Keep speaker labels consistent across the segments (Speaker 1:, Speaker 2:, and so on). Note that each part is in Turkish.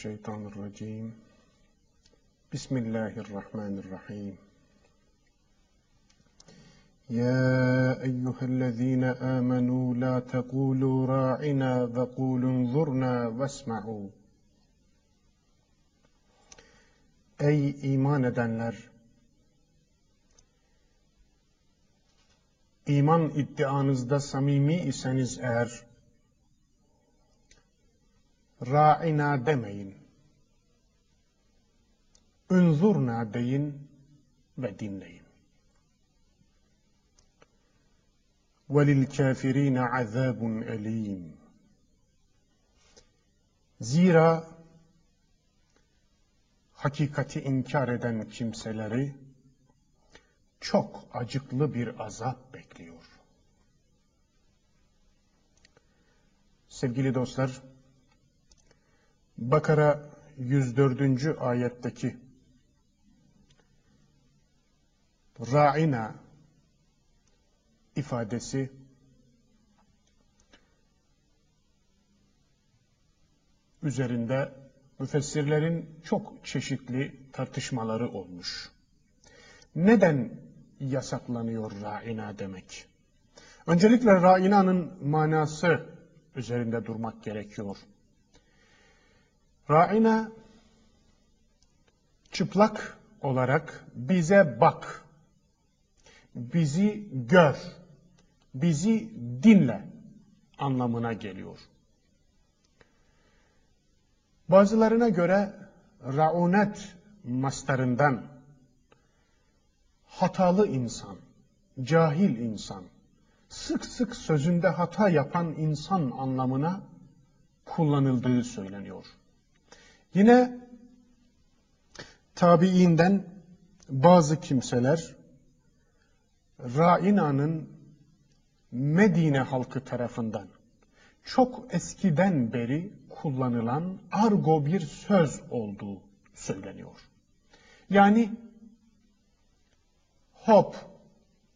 Speaker 1: الشيطان الرجيم بسم الله الرحمن الرحيم يا أيها الذين آمنوا لا تقولوا راعنا وقولوا انظرنا واسمعوا Ey iman edenler! İman iddianızda samimi iseniz eğer, ra'ina demeyin. Ünzurna deyin ve dinleyin. وَلِلْكَافِر۪ينَ عَذَابٌ اَل۪يمٌ Zira hakikati inkar eden kimseleri çok acıklı bir azap bekliyor. Sevgili dostlar, Bakara 104. ayetteki ra'ina ifadesi üzerinde müfessirlerin çok çeşitli tartışmaları olmuş. Neden yasaklanıyor ra'ina demek? Öncelikle ra'inanın manası üzerinde durmak gerekiyor. Ra'ina çıplak olarak bize bak, bizi gör, bizi dinle anlamına geliyor. Bazılarına göre raunet mastarından hatalı insan, cahil insan, sık sık sözünde hata yapan insan anlamına kullanıldığı söyleniyor. Yine tabiinden bazı kimseler Raina'nın Medine halkı tarafından çok eskiden beri kullanılan argo bir söz olduğu söyleniyor. Yani hop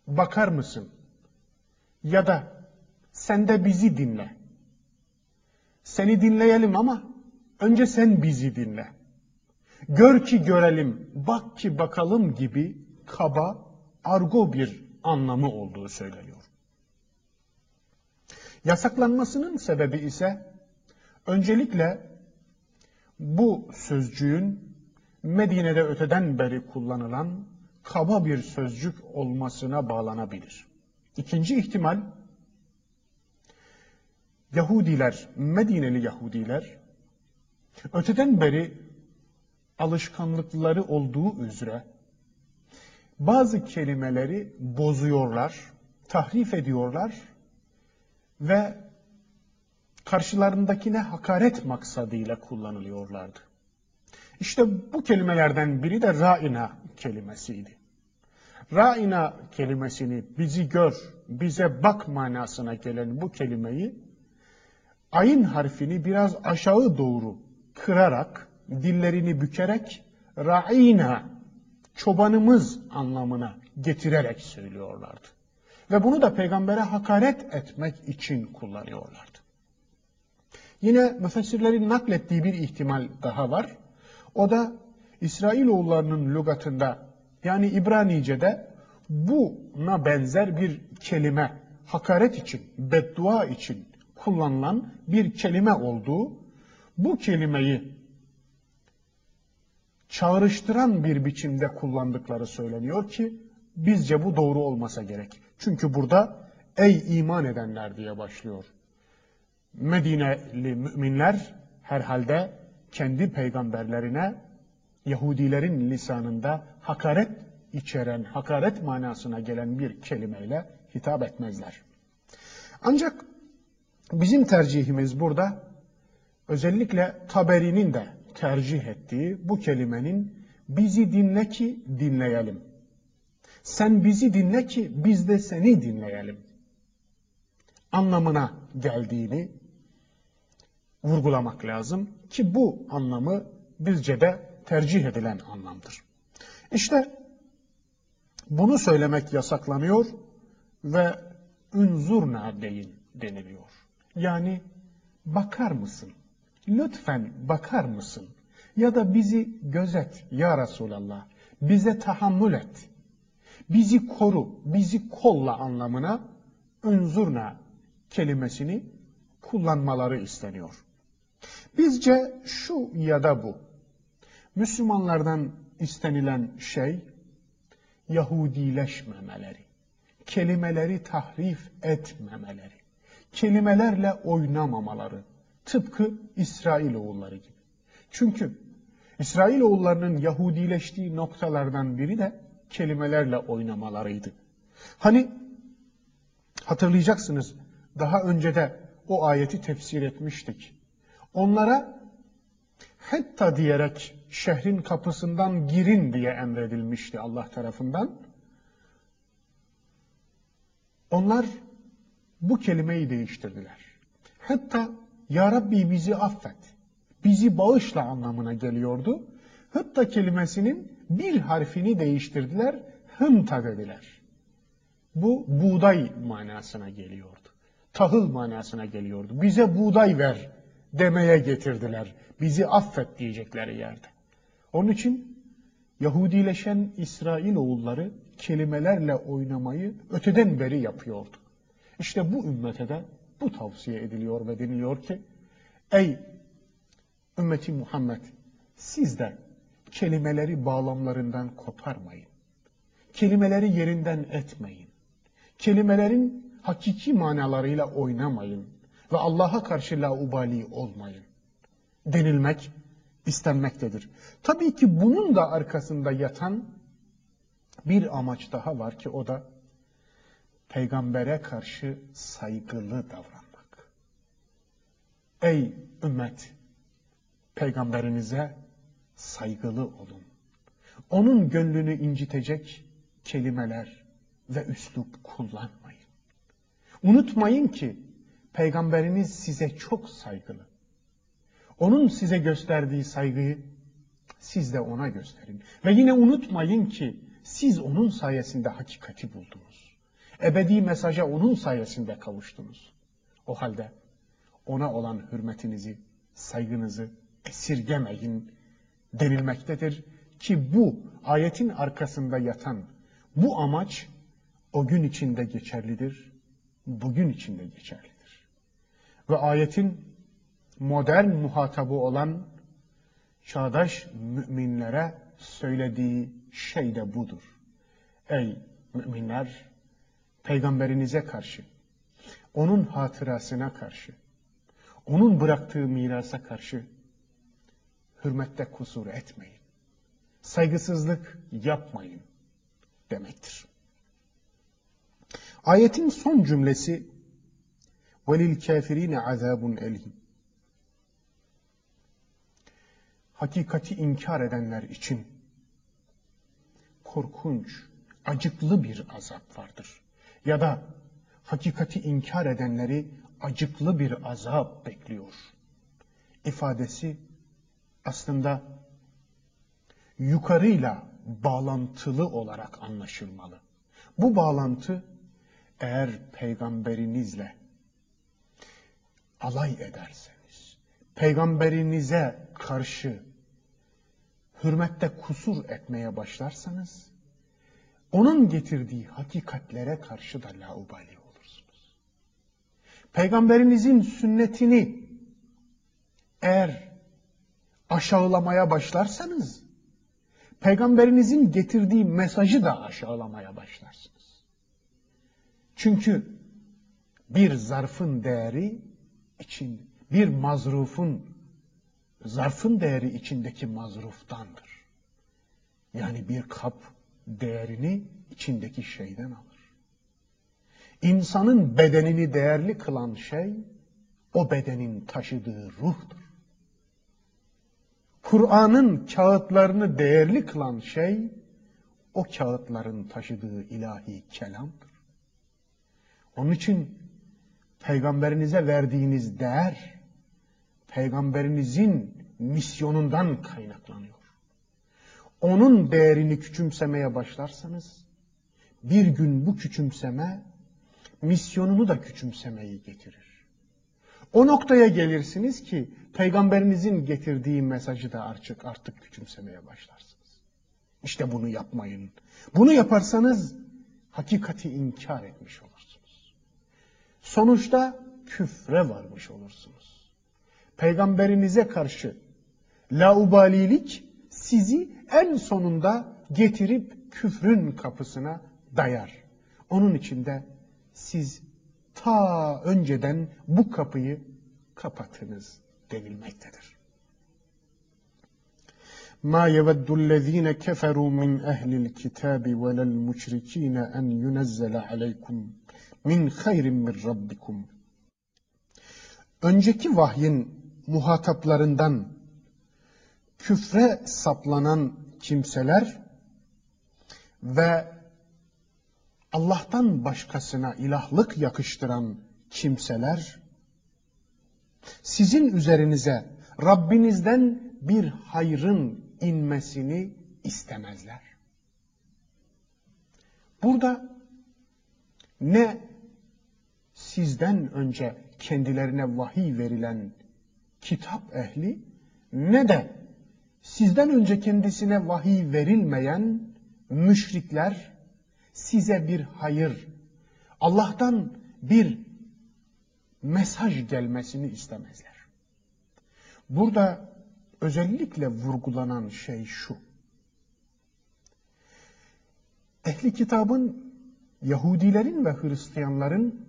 Speaker 1: bakar mısın? Ya da sen de bizi dinle. Seni dinleyelim ama önce sen bizi dinle. Gör ki görelim, bak ki bakalım gibi kaba, argo bir anlamı olduğu söyleniyor. Yasaklanmasının sebebi ise öncelikle bu sözcüğün Medine'de öteden beri kullanılan kaba bir sözcük olmasına bağlanabilir. İkinci ihtimal Yahudiler, Medineli Yahudiler öteden beri alışkanlıkları olduğu üzere bazı kelimeleri bozuyorlar, tahrif ediyorlar ve karşılarındakine hakaret maksadıyla kullanılıyorlardı. İşte bu kelimelerden biri de ra'ina kelimesiydi. Ra'ina kelimesini bizi gör, bize bak manasına gelen bu kelimeyi ayın harfini biraz aşağı doğru kırarak, dillerini bükerek ra'ina çobanımız anlamına getirerek söylüyorlardı. Ve bunu da peygambere hakaret etmek için kullanıyorlardı. Yine müfessirlerin naklettiği bir ihtimal daha var. O da İsrailoğullarının lügatında yani İbranice'de buna benzer bir kelime hakaret için, beddua için kullanılan bir kelime olduğu, bu kelimeyi çağrıştıran bir biçimde kullandıkları söyleniyor ki bizce bu doğru olmasa gerek. Çünkü burada ey iman edenler diye başlıyor. Medineli müminler herhalde kendi peygamberlerine Yahudilerin lisanında hakaret içeren, hakaret manasına gelen bir kelimeyle hitap etmezler. Ancak bizim tercihimiz burada özellikle Taberi'nin de tercih ettiği bu kelimenin bizi dinle ki dinleyelim. Sen bizi dinle ki biz de seni dinleyelim. Anlamına geldiğini vurgulamak lazım ki bu anlamı bizce tercih edilen anlamdır. İşte bunu söylemek yasaklanıyor ve ünzurna deyin deniliyor. Yani bakar mısın? Lütfen bakar mısın? Ya da bizi gözet ya Resulallah. Bize tahammül et. Bizi koru, bizi kolla anlamına unzurna kelimesini kullanmaları isteniyor. Bizce şu ya da bu. Müslümanlardan istenilen şey Yahudileşmemeleri, kelimeleri tahrif etmemeleri, kelimelerle oynamamaları, tıpkı İsrailoğulları gibi. Çünkü İsrailoğullarının Yahudileştiği noktalardan biri de kelimelerle oynamalarıydı. Hani hatırlayacaksınız daha önce de o ayeti tefsir etmiştik. Onlara hatta diyerek şehrin kapısından girin diye emredilmişti Allah tarafından. Onlar bu kelimeyi değiştirdiler. Hatta Ya Rabbi bizi affet, bizi bağışla anlamına geliyordu. Hatta kelimesinin bir harfini değiştirdiler, hımta dediler. Bu buğday manasına geliyordu. Tahıl manasına geliyordu. Bize buğday ver demeye getirdiler. Bizi affet diyecekleri yerde. Onun için Yahudileşen İsrail oğulları kelimelerle oynamayı öteden beri yapıyordu. İşte bu ümmete de bu tavsiye ediliyor ve deniliyor ki ey ümmeti Muhammed siz de kelimeleri bağlamlarından koparmayın. Kelimeleri yerinden etmeyin. Kelimelerin hakiki manalarıyla oynamayın ve Allah'a karşı laubali olmayın. Denilmek istenmektedir. Tabii ki bunun da arkasında yatan bir amaç daha var ki o da peygambere karşı saygılı davranmak. Ey ümmet, peygamberinize saygılı olun. Onun gönlünü incitecek kelimeler ve üslup kullanmayın. Unutmayın ki peygamberiniz size çok saygılı. Onun size gösterdiği saygıyı siz de ona gösterin. Ve yine unutmayın ki siz onun sayesinde hakikati buldunuz. Ebedi mesaja onun sayesinde kavuştunuz. O halde ona olan hürmetinizi, saygınızı esirgemeyin denilmektedir ki bu ayetin arkasında yatan bu amaç o gün içinde geçerlidir, bugün içinde geçerlidir. Ve ayetin modern muhatabı olan çağdaş müminlere söylediği şey de budur. Ey müminler, peygamberinize karşı, onun hatırasına karşı, onun bıraktığı mirasa karşı hürmette kusur etmeyin. Saygısızlık yapmayın demektir. Ayetin son cümlesi velil kafirine azabun elim. Hakikati inkar edenler için korkunç, acıklı bir azap vardır. Ya da hakikati inkar edenleri acıklı bir azap bekliyor. İfadesi aslında yukarıyla bağlantılı olarak anlaşılmalı. Bu bağlantı eğer peygamberinizle alay ederseniz, peygamberinize karşı hürmette kusur etmeye başlarsanız, onun getirdiği hakikatlere karşı da laubali olursunuz. Peygamberinizin sünnetini eğer aşağılamaya başlarsanız, peygamberinizin getirdiği mesajı da aşağılamaya başlarsınız. Çünkü bir zarfın değeri için, bir mazrufun, zarfın değeri içindeki mazruftandır. Yani bir kap değerini içindeki şeyden alır. İnsanın bedenini değerli kılan şey, o bedenin taşıdığı ruhtur. Kur'an'ın kağıtlarını değerli kılan şey, o kağıtların taşıdığı ilahi kelamdır. Onun için peygamberinize verdiğiniz değer, peygamberinizin misyonundan kaynaklanıyor. Onun değerini küçümsemeye başlarsanız, bir gün bu küçümseme, misyonunu da küçümsemeyi getirir. O noktaya gelirsiniz ki peygamberinizin getirdiği mesajı da artık artık küçümsemeye başlarsınız. İşte bunu yapmayın. Bunu yaparsanız hakikati inkar etmiş olursunuz. Sonuçta küfre varmış olursunuz. Peygamberinize karşı laubalilik sizi en sonunda getirip küfrün kapısına dayar. Onun için de siz ta önceden bu kapıyı kapatınız denilmektedir. Ma yeveddullezine keferu min ehlil kitabi velel müşrikine en yunezzele aleykum min hayrin min rabbikum. Önceki vahyin muhataplarından küfre saplanan kimseler ve Allah'tan başkasına ilahlık yakıştıran kimseler sizin üzerinize Rabbinizden bir hayrın inmesini istemezler. Burada ne sizden önce kendilerine vahiy verilen kitap ehli ne de sizden önce kendisine vahiy verilmeyen müşrikler size bir hayır, Allah'tan bir mesaj gelmesini istemezler. Burada özellikle vurgulanan şey şu. Ehli kitabın, Yahudilerin ve Hristiyanların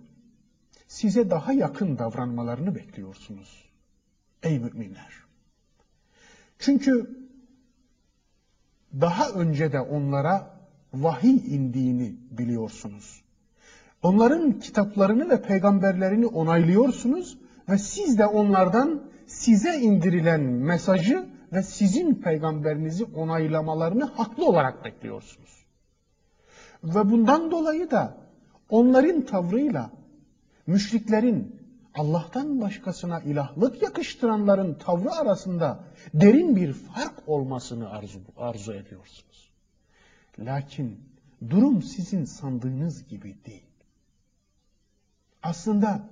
Speaker 1: size daha yakın davranmalarını bekliyorsunuz. Ey müminler! Çünkü daha önce de onlara vahiy indiğini biliyorsunuz. Onların kitaplarını ve peygamberlerini onaylıyorsunuz ve siz de onlardan size indirilen mesajı ve sizin peygamberinizi onaylamalarını haklı olarak bekliyorsunuz. Ve bundan dolayı da onların tavrıyla müşriklerin Allah'tan başkasına ilahlık yakıştıranların tavrı arasında derin bir fark olmasını arzu, arzu ediyorsunuz. Lakin durum sizin sandığınız gibi değil. Aslında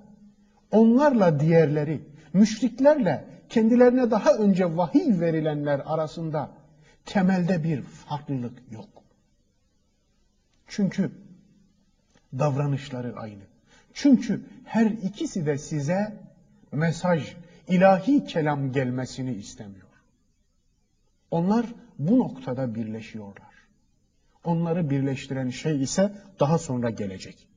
Speaker 1: onlarla diğerleri, müşriklerle kendilerine daha önce vahiy verilenler arasında temelde bir farklılık yok. Çünkü davranışları aynı. Çünkü her ikisi de size mesaj, ilahi kelam gelmesini istemiyor. Onlar bu noktada birleşiyorlar. Onları birleştiren şey ise daha sonra gelecek.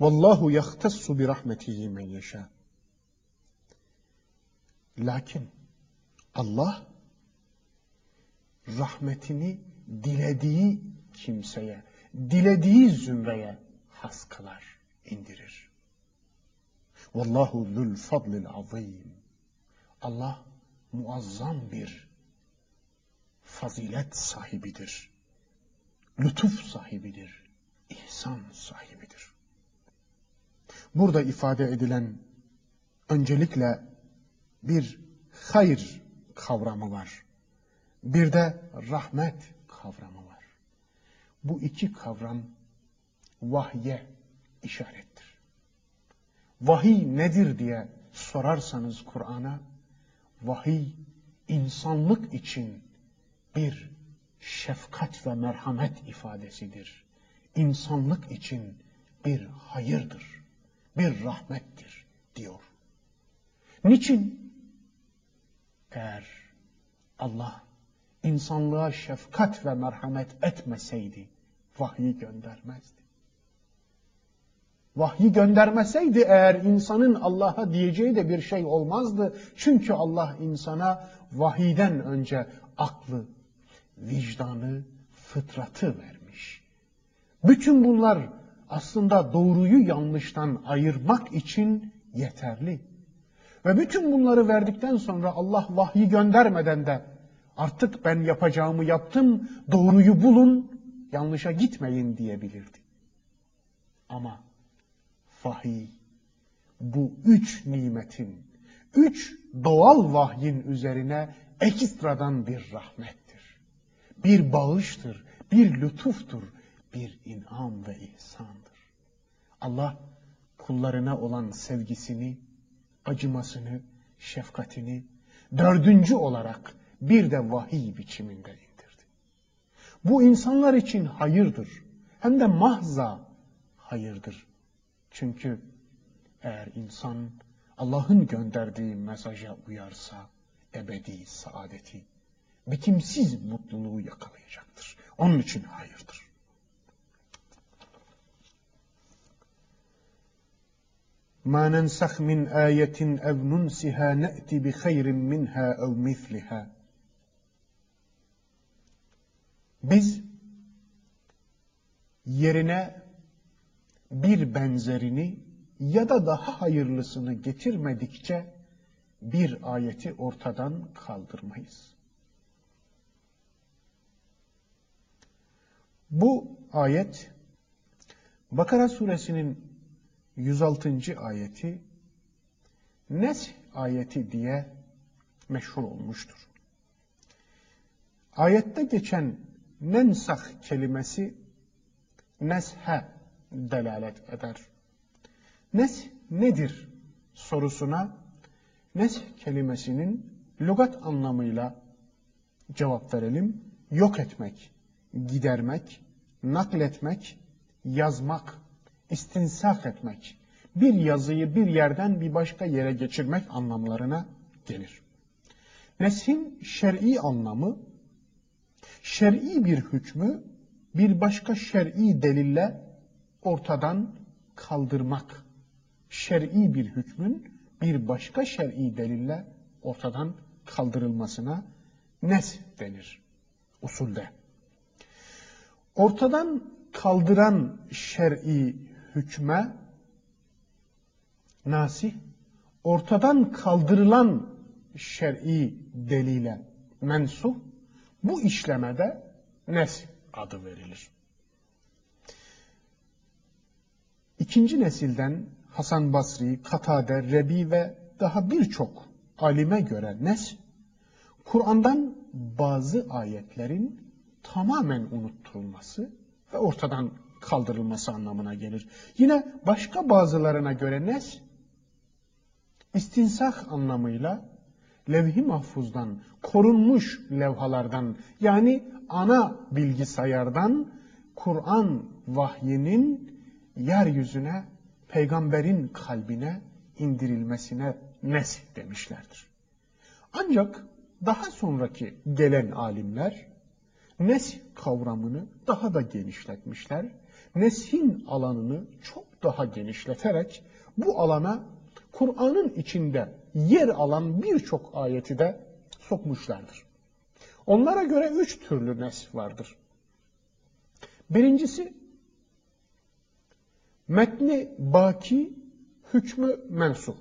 Speaker 1: Vallahu yahtassu bi rahmetihi men yeşâ. Lakin Allah rahmetini dilediği kimseye, dilediği zümreye has kılar, indirir. Vallahu zul fadlil azim. Allah muazzam bir fazilet sahibidir. Lütuf sahibidir. ihsan sahibidir. Burada ifade edilen öncelikle bir hayır kavramı var. Bir de rahmet kavramı var. Bu iki kavram vahye işarettir. Vahiy nedir diye sorarsanız Kur'an'a, vahiy insanlık için bir şefkat ve merhamet ifadesidir. İnsanlık için bir hayırdır, bir rahmettir diyor. Niçin? Eğer Allah insanlığa şefkat ve merhamet etmeseydi vahyi göndermezdi. Vahyi göndermeseydi eğer insanın Allah'a diyeceği de bir şey olmazdı. Çünkü Allah insana vahiden önce aklı, vicdanı, fıtratı vermiş. Bütün bunlar aslında doğruyu yanlıştan ayırmak için yeterli. Ve bütün bunları verdikten sonra Allah vahyi göndermeden de artık ben yapacağımı yaptım, doğruyu bulun, yanlışa gitmeyin diyebilirdi. Ama vahiy bu üç nimetin, üç doğal vahyin üzerine ekstradan bir rahmettir. Bir bağıştır, bir lütuftur, bir inam ve ihsandır. Allah kullarına olan sevgisini, acımasını, şefkatini dördüncü olarak bir de vahiy biçiminde. Bu insanlar için hayırdır. Hem de mahza hayırdır. Çünkü eğer insan Allah'ın gönderdiği mesaja uyarsa ebedi saadeti, bitimsiz mutluluğu yakalayacaktır. Onun için hayırdır. Ma nensah min ayetin ev nunsiha ne'ti bi hayrin minha ev Biz yerine bir benzerini ya da daha hayırlısını getirmedikçe bir ayeti ortadan kaldırmayız. Bu ayet Bakara suresinin 106. ayeti Nes ayeti diye meşhur olmuştur. Ayette geçen nensah kelimesi neshe delalet eder. Nes nedir sorusuna nes kelimesinin lügat anlamıyla cevap verelim. Yok etmek, gidermek, nakletmek, yazmak, istinsak etmek, bir yazıyı bir yerden bir başka yere geçirmek anlamlarına gelir. Neshin şer'i anlamı, şer'i bir hükmü bir başka şer'i delille ortadan kaldırmak. Şer'i bir hükmün bir başka şer'i delille ortadan kaldırılmasına nes denir usulde. Ortadan kaldıran şer'i hükme nasih, ortadan kaldırılan şer'i delile mensuh, bu işlemede nes adı verilir. İkinci nesilden Hasan Basri, Katade, Rebi ve daha birçok alime göre nes, Kur'an'dan bazı ayetlerin tamamen unutturulması ve ortadan kaldırılması anlamına gelir. Yine başka bazılarına göre nes, istinsah anlamıyla levh-i mahfuzdan, korunmuş levhalardan yani ana bilgisayardan Kur'an vahyinin yeryüzüne, peygamberin kalbine indirilmesine nes demişlerdir. Ancak daha sonraki gelen alimler nes kavramını daha da genişletmişler. Neshin alanını çok daha genişleterek bu alana Kur'an'ın içinde yer alan birçok ayeti de sokmuşlardır. Onlara göre üç türlü nes vardır. Birincisi metni baki, hükmü mensuh.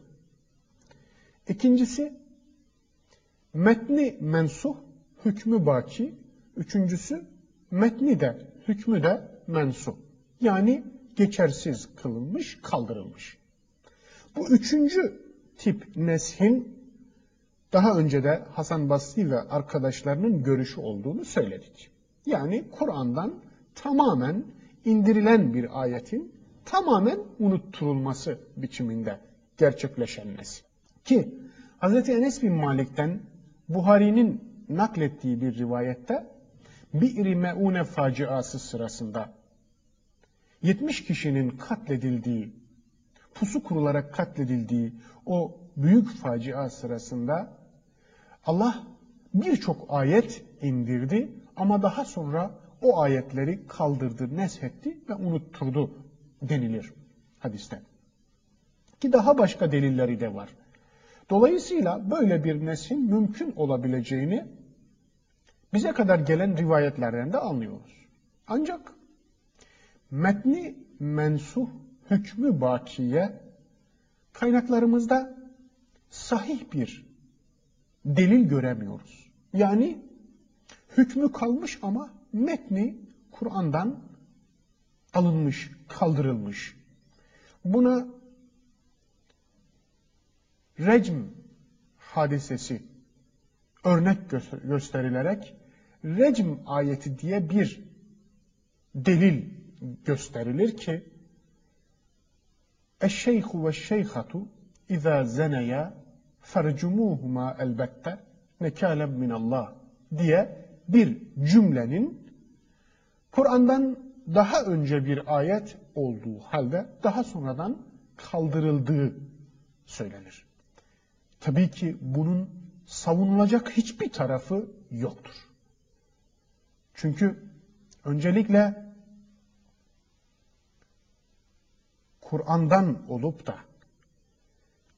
Speaker 1: İkincisi metni mensuh, hükmü baki. Üçüncüsü metni de, hükmü de mensuh. Yani geçersiz kılınmış, kaldırılmış. Bu üçüncü tip neshin daha önce de Hasan Basri ve arkadaşlarının görüşü olduğunu söyledik. Yani Kur'an'dan tamamen indirilen bir ayetin tamamen unutturulması biçiminde gerçekleşen nesil. Ki Hz. Enes bin Malik'ten Buhari'nin naklettiği bir rivayette Bi'ri Meune faciası sırasında 70 kişinin katledildiği, pusu kurularak katledildiği o büyük facia sırasında Allah birçok ayet indirdi ama daha sonra o ayetleri kaldırdı, neshetti ve unutturdu denilir hadiste. Ki daha başka delilleri de var. Dolayısıyla böyle bir nesin mümkün olabileceğini bize kadar gelen rivayetlerden de anlıyoruz. Ancak metni mensuh hükmü bakiye kaynaklarımızda sahih bir delil göremiyoruz. Yani hükmü kalmış ama metni Kur'an'dan alınmış, kaldırılmış. Buna recm hadisesi örnek gösterilerek recm ayeti diye bir delil gösterilir ki Eşşeyhu ve şeyhatu izâ zeneya fercumuhuma elbette nekâlem minallah diye bir cümlenin Kur'an'dan daha önce bir ayet olduğu halde daha sonradan kaldırıldığı söylenir. Tabii ki bunun savunulacak hiçbir tarafı yoktur. Çünkü öncelikle Kur'an'dan olup da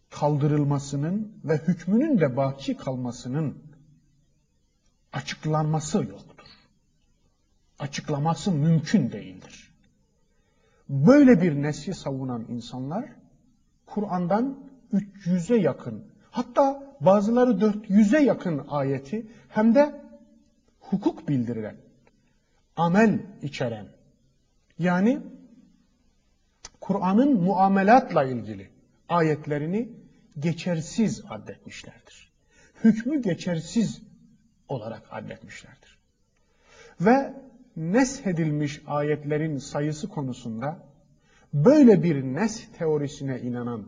Speaker 1: kaldırılmasının ve hükmünün de baki kalmasının açıklanması yoktur. Açıklaması mümkün değildir. Böyle bir nesli savunan insanlar Kur'an'dan 300'e yakın hatta bazıları 400'e yakın ayeti hem de hukuk bildiren, amel içeren yani Kur'an'ın muamelatla ilgili ayetlerini geçersiz addetmişlerdir. Hükmü geçersiz olarak addetmişlerdir. Ve neshedilmiş ayetlerin sayısı konusunda böyle bir nes teorisine inanan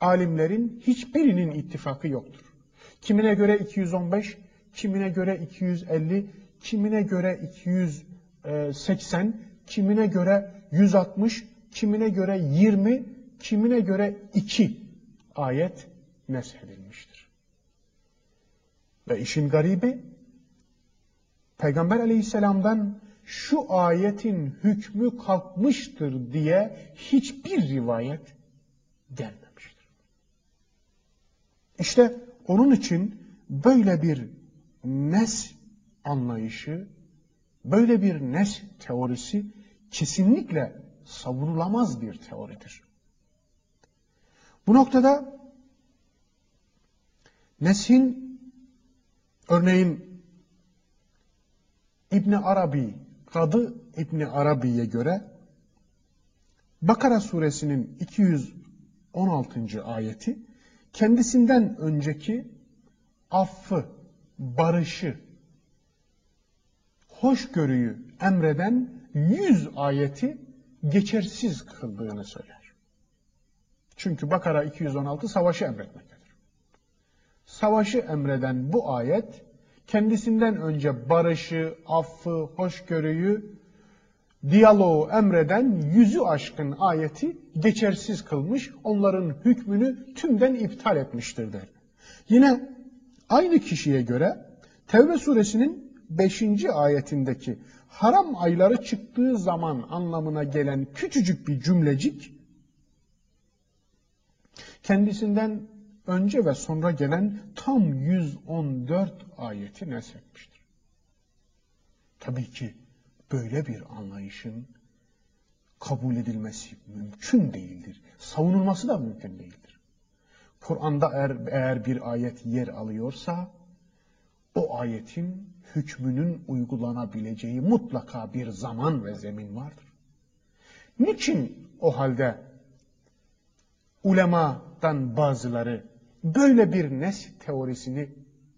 Speaker 1: alimlerin hiçbirinin ittifakı yoktur. Kimine göre 215, kimine göre 250, kimine göre 280, kimine göre 160, kimine göre 20, kimine göre 2 ayet neshedilmiştir. Ve işin garibi Peygamber aleyhisselamdan şu ayetin hükmü kalkmıştır diye hiçbir rivayet gelmemiştir. İşte onun için böyle bir nes anlayışı, böyle bir nes teorisi kesinlikle savunulamaz bir teoridir. Bu noktada nesin örneğin İbni Arabi, Kadı İbni Arabi'ye göre Bakara suresinin 216. ayeti kendisinden önceki affı, barışı, hoşgörüyü emreden yüz ayeti geçersiz kıldığını söyler. Çünkü Bakara 216 savaşı emretmektedir. Savaşı emreden bu ayet kendisinden önce barışı, affı, hoşgörüyü, diyaloğu emreden yüzü aşkın ayeti geçersiz kılmış, onların hükmünü tümden iptal etmiştir der. Yine aynı kişiye göre Tevbe suresinin 5. ayetindeki haram ayları çıktığı zaman anlamına gelen küçücük bir cümlecik kendisinden önce ve sonra gelen tam 114 ayeti neshetmiştir. Tabii ki böyle bir anlayışın kabul edilmesi mümkün değildir. Savunulması da mümkün değildir. Kur'an'da eğer, eğer bir ayet yer alıyorsa o ayetin hükmünün uygulanabileceği mutlaka bir zaman ve zemin vardır. Niçin o halde ulemadan bazıları böyle bir nes teorisini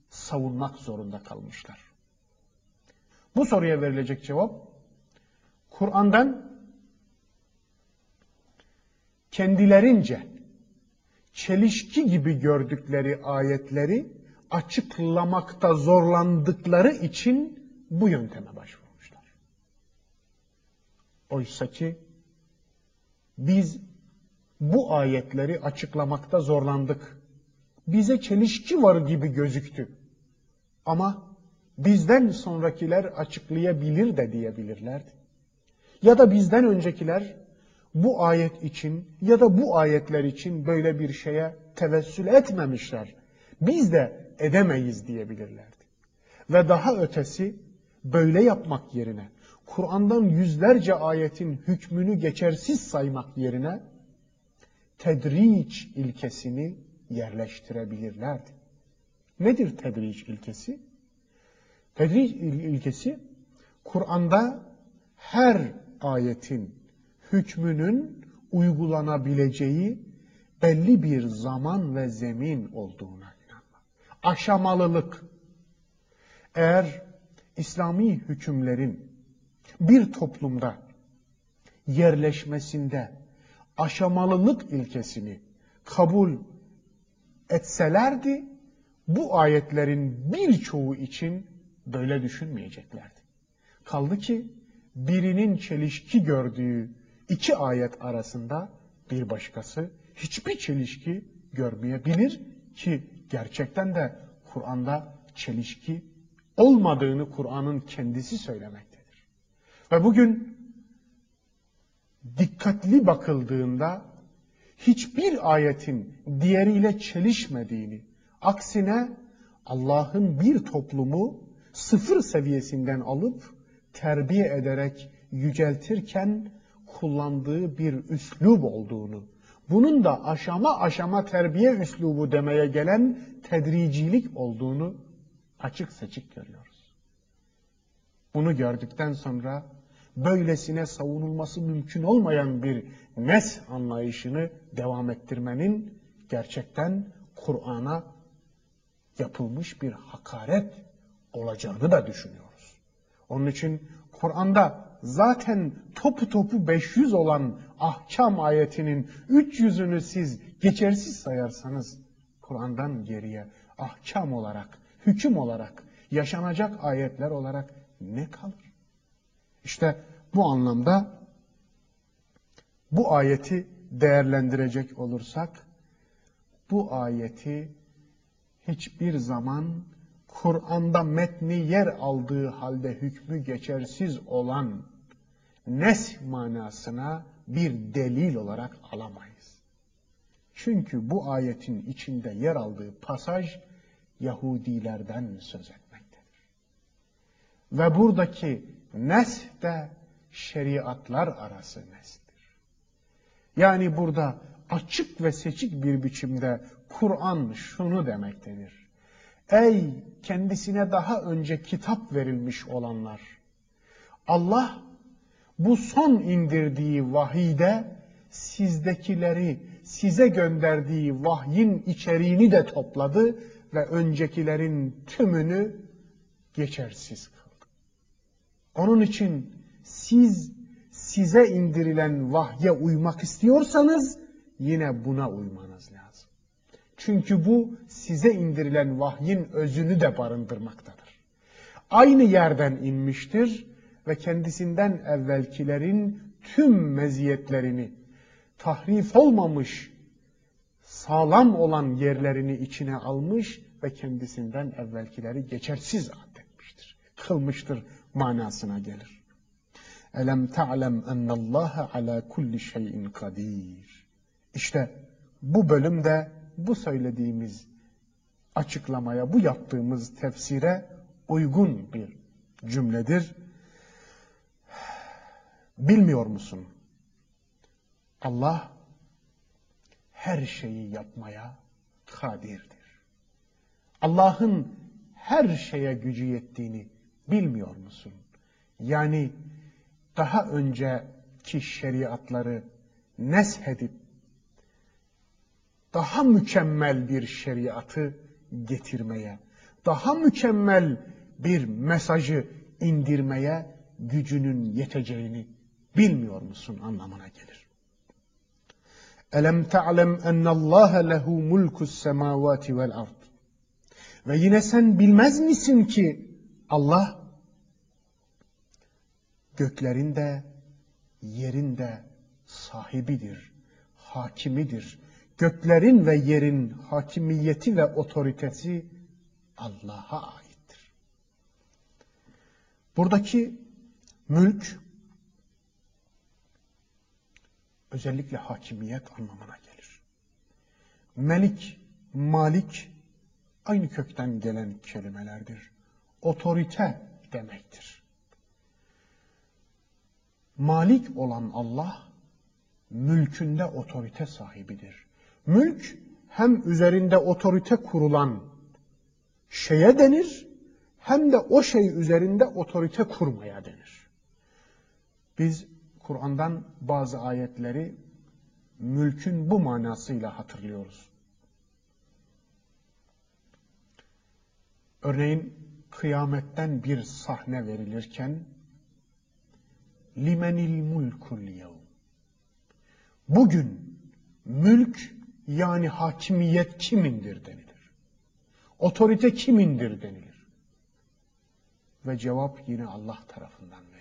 Speaker 1: savunmak zorunda kalmışlar? Bu soruya verilecek cevap Kur'an'dan kendilerince çelişki gibi gördükleri ayetleri açıklamakta zorlandıkları için bu yönteme başvurmuşlar. Oysa ki biz bu ayetleri açıklamakta zorlandık. Bize çelişki var gibi gözüktü. Ama bizden sonrakiler açıklayabilir de diyebilirlerdi. Ya da bizden öncekiler bu ayet için ya da bu ayetler için böyle bir şeye tevessül etmemişler. Biz de edemeyiz diyebilirlerdi. Ve daha ötesi böyle yapmak yerine Kur'an'dan yüzlerce ayetin hükmünü geçersiz saymak yerine tedriç ilkesini yerleştirebilirlerdi. Nedir tedriç ilkesi? Tedriç ilkesi Kur'an'da her ayetin hükmünün uygulanabileceği belli bir zaman ve zemin olduğuna aşamalılık. Eğer İslami hükümlerin bir toplumda yerleşmesinde aşamalılık ilkesini kabul etselerdi, bu ayetlerin birçoğu için böyle düşünmeyeceklerdi. Kaldı ki birinin çelişki gördüğü iki ayet arasında bir başkası hiçbir çelişki görmeyebilir ki gerçekten de Kur'an'da çelişki olmadığını Kur'an'ın kendisi söylemektedir. Ve bugün dikkatli bakıldığında hiçbir ayetin diğeriyle çelişmediğini, aksine Allah'ın bir toplumu sıfır seviyesinden alıp terbiye ederek yüceltirken kullandığı bir üslub olduğunu, bunun da aşama aşama terbiye üslubu demeye gelen tedricilik olduğunu açık seçik görüyoruz. Bunu gördükten sonra böylesine savunulması mümkün olmayan bir nes anlayışını devam ettirmenin gerçekten Kur'an'a yapılmış bir hakaret olacağını da düşünüyoruz. Onun için Kur'an'da zaten topu topu 500 olan ahkam ayetinin 300'ünü siz geçersiz sayarsanız Kur'an'dan geriye ahkam olarak, hüküm olarak, yaşanacak ayetler olarak ne kalır? İşte bu anlamda bu ayeti değerlendirecek olursak bu ayeti hiçbir zaman Kur'an'da metni yer aldığı halde hükmü geçersiz olan nes manasına bir delil olarak alamayız. Çünkü bu ayetin içinde yer aldığı pasaj Yahudilerden söz etmektedir. Ve buradaki nes de şeriatlar arası nesdir. Yani burada açık ve seçik bir biçimde Kur'an şunu demektedir. Ey kendisine daha önce kitap verilmiş olanlar! Allah bu son indirdiği vahide sizdekileri, size gönderdiği vahyin içeriğini de topladı ve öncekilerin tümünü geçersiz kıldı. Onun için siz size indirilen vahye uymak istiyorsanız yine buna uymanız lazım. Çünkü bu size indirilen vahyin özünü de barındırmaktadır. Aynı yerden inmiştir ve kendisinden evvelkilerin tüm meziyetlerini tahrif olmamış, sağlam olan yerlerini içine almış ve kendisinden evvelkileri geçersiz addetmiştir. Kılmıştır manasına gelir. Elem ta'lem ennallaha ala kulli şeyin kadir. İşte bu bölümde bu söylediğimiz açıklamaya, bu yaptığımız tefsire uygun bir cümledir. Bilmiyor musun? Allah her şeyi yapmaya kadirdir. Allah'ın her şeye gücü yettiğini bilmiyor musun? Yani daha önceki şeriatları neshedip daha mükemmel bir şeriatı getirmeye, daha mükemmel bir mesajı indirmeye gücünün yeteceğini bilmiyor musun anlamına gelir. Elem ta'lem ennallaha lehu mulkus semavati vel ard. Ve yine sen bilmez misin ki Allah göklerin de yerin de sahibidir, hakimidir. Göklerin ve yerin hakimiyeti ve otoritesi Allah'a aittir. Buradaki mülk özellikle hakimiyet anlamına gelir. Melik, malik aynı kökten gelen kelimelerdir. Otorite demektir. Malik olan Allah mülkünde otorite sahibidir. Mülk hem üzerinde otorite kurulan şeye denir hem de o şey üzerinde otorite kurmaya denir. Biz Kur'an'dan bazı ayetleri mülkün bu manasıyla hatırlıyoruz. Örneğin kıyametten bir sahne verilirken limenil mulkul yevm bugün mülk yani hakimiyet kimindir denilir. Otorite kimindir denilir. Ve cevap yine Allah tarafından.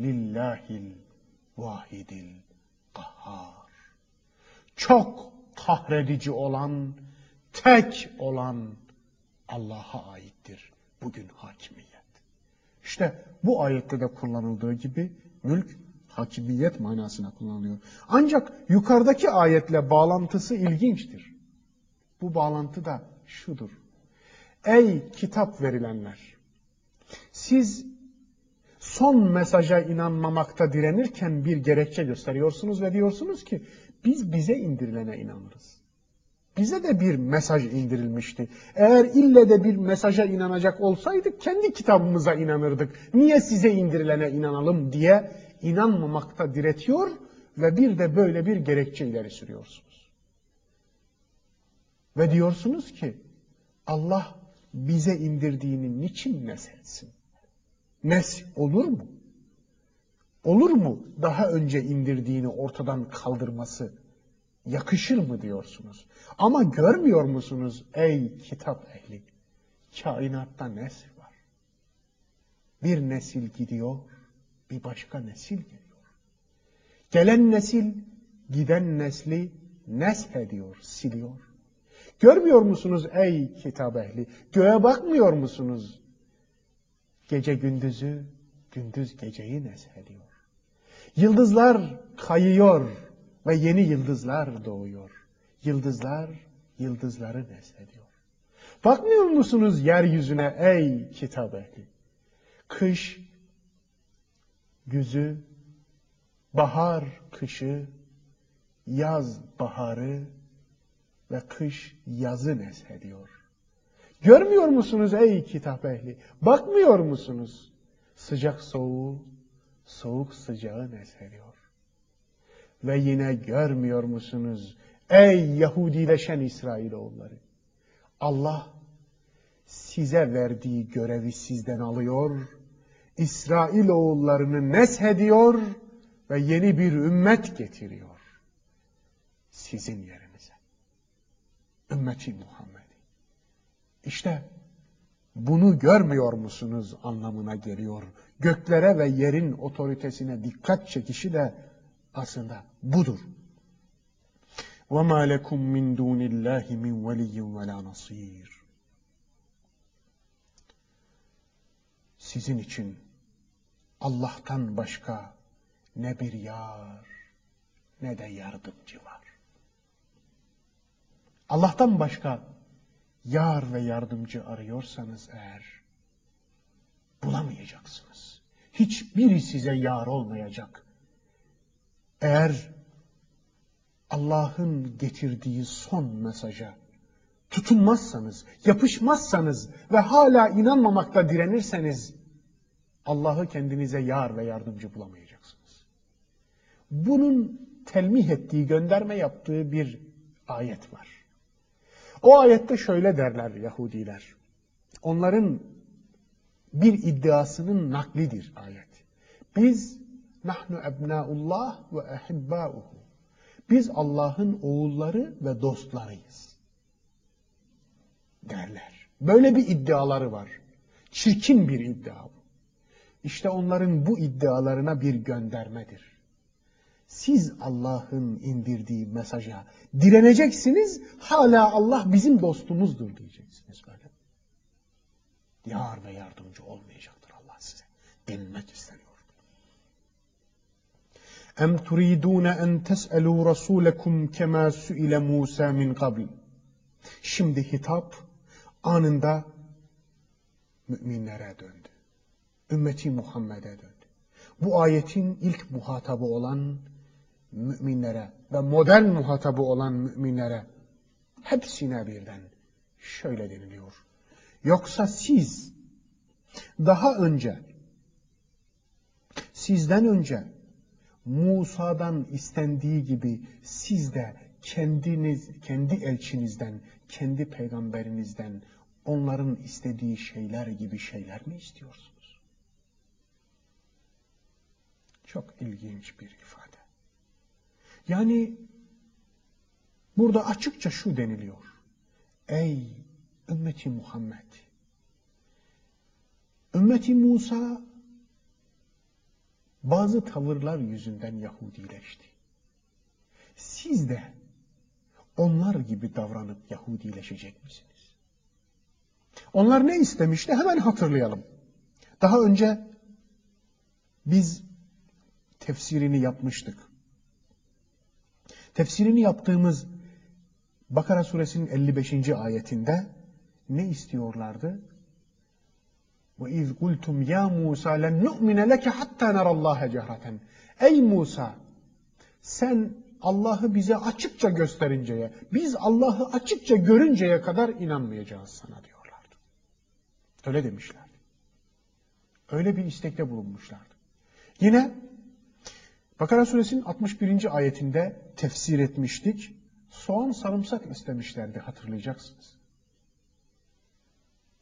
Speaker 1: Lillahil vahidil kahhar. Çok kahredici olan, tek olan Allah'a aittir bugün hakimiyet. İşte bu ayette de kullanıldığı gibi mülk hakimiyet manasına kullanılıyor. Ancak yukarıdaki ayetle bağlantısı ilginçtir. Bu bağlantı da şudur. Ey kitap verilenler! Siz son mesaja inanmamakta direnirken bir gerekçe gösteriyorsunuz ve diyorsunuz ki biz bize indirilene inanırız. Bize de bir mesaj indirilmişti. Eğer ille de bir mesaja inanacak olsaydık kendi kitabımıza inanırdık. Niye size indirilene inanalım diye inanmamakta diretiyor ve bir de böyle bir gerekçe ileri sürüyorsunuz. Ve diyorsunuz ki Allah bize indirdiğini niçin nesetsin? Nes olur mu? Olur mu daha önce indirdiğini ortadan kaldırması yakışır mı diyorsunuz? Ama görmüyor musunuz ey kitap ehli? Kainatta nesil var. Bir nesil gidiyor, bir başka nesil geliyor. Gelen nesil, giden nesli nesh ediyor, siliyor. Görmüyor musunuz ey kitap ehli? Göğe bakmıyor musunuz? Gece gündüzü, gündüz geceyi nesh ediyor. Yıldızlar kayıyor ve yeni yıldızlar doğuyor. Yıldızlar yıldızları nesediyor. Bakmıyor musunuz yeryüzüne ey kitap ehli? Kış, güzü, bahar kışı, yaz baharı ve kış yazı nesediyor. Görmüyor musunuz ey kitap ehli? Bakmıyor musunuz? Sıcak soğuğu, soğuk sıcağı nesediyor. Ve yine görmüyor musunuz ey Yahudileşen İsrailoğulları? Allah size verdiği görevi sizden alıyor, İsrailoğullarını neshediyor ve yeni bir ümmet getiriyor. Sizin yerinize. Ümmeti Muhammed'i. İşte bunu görmüyor musunuz anlamına geliyor. Göklere ve yerin otoritesine dikkat çekişi de aslında budur. وَمَا لَكُمْ مِنْ دُونِ اللّٰهِ مِنْ وَلِيٍّ وَلَا نَصِيرٍ Sizin için Allah'tan başka ne bir yar ne de yardımcı var. Allah'tan başka yar ve yardımcı arıyorsanız eğer bulamayacaksınız. Hiçbiri size yar olmayacak. Eğer Allah'ın getirdiği son mesaja tutunmazsanız, yapışmazsanız ve hala inanmamakta direnirseniz Allah'ı kendinize yar ve yardımcı bulamayacaksınız. Bunun telmih ettiği, gönderme yaptığı bir ayet var. O ayette şöyle derler Yahudiler. Onların bir iddiasının naklidir ayet. Biz nahnu ebnaullah ve ehibbauhu. Biz Allah'ın oğulları ve dostlarıyız. Derler. Böyle bir iddiaları var. Çirkin bir iddia bu. İşte onların bu iddialarına bir göndermedir. Siz Allah'ın indirdiği mesaja direneceksiniz, hala Allah bizim dostumuzdur diyeceksiniz böyle. Yar ve yardımcı olmayacaktır Allah size. Denilmek isteniyor. Em turidun en tes'elu rasulakum kema su'ile Musa min qabl. Şimdi hitap anında müminlere döndü. Ümmeti Muhammed'e döndü. Bu ayetin ilk muhatabı olan müminlere ve modern muhatabı olan müminlere hepsine birden şöyle deniliyor. Yoksa siz daha önce sizden önce Musa'dan istendiği gibi siz de kendiniz, kendi elçinizden, kendi peygamberinizden onların istediği şeyler gibi şeyler mi istiyorsunuz? Çok ilginç bir ifade. Yani burada açıkça şu deniliyor. Ey ümmeti Muhammed! Ümmeti Musa bazı tavırlar yüzünden Yahudileşti. Siz de onlar gibi davranıp Yahudileşecek misiniz? Onlar ne istemişti? Hemen hatırlayalım. Daha önce biz tefsirini yapmıştık. Tefsirini yaptığımız Bakara suresinin 55. ayetinde ne istiyorlardı? Ve iz kultum ya Musa len nu'mine leke hatta nerallaha cehraten. Ey Musa sen Allah'ı bize açıkça gösterinceye, biz Allah'ı açıkça görünceye kadar inanmayacağız sana diyorlardı. Öyle demişlerdi. Öyle bir istekte bulunmuşlardı. Yine Bakara suresinin 61. ayetinde tefsir etmiştik. Soğan sarımsak istemişlerdi hatırlayacaksınız.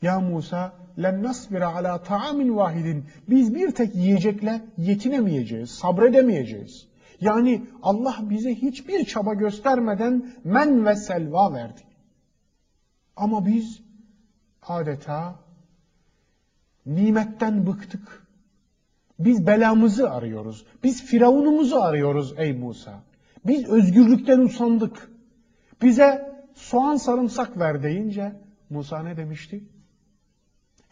Speaker 1: Ya Musa, len nasbira ala taamin vahidin. Biz bir tek yiyecekle yetinemeyeceğiz, sabredemeyeceğiz. Yani Allah bize hiçbir çaba göstermeden men ve selva verdi. Ama biz adeta nimetten bıktık. Biz belamızı arıyoruz. Biz firavunumuzu arıyoruz ey Musa. Biz özgürlükten usandık. Bize soğan sarımsak ver deyince Musa ne demişti?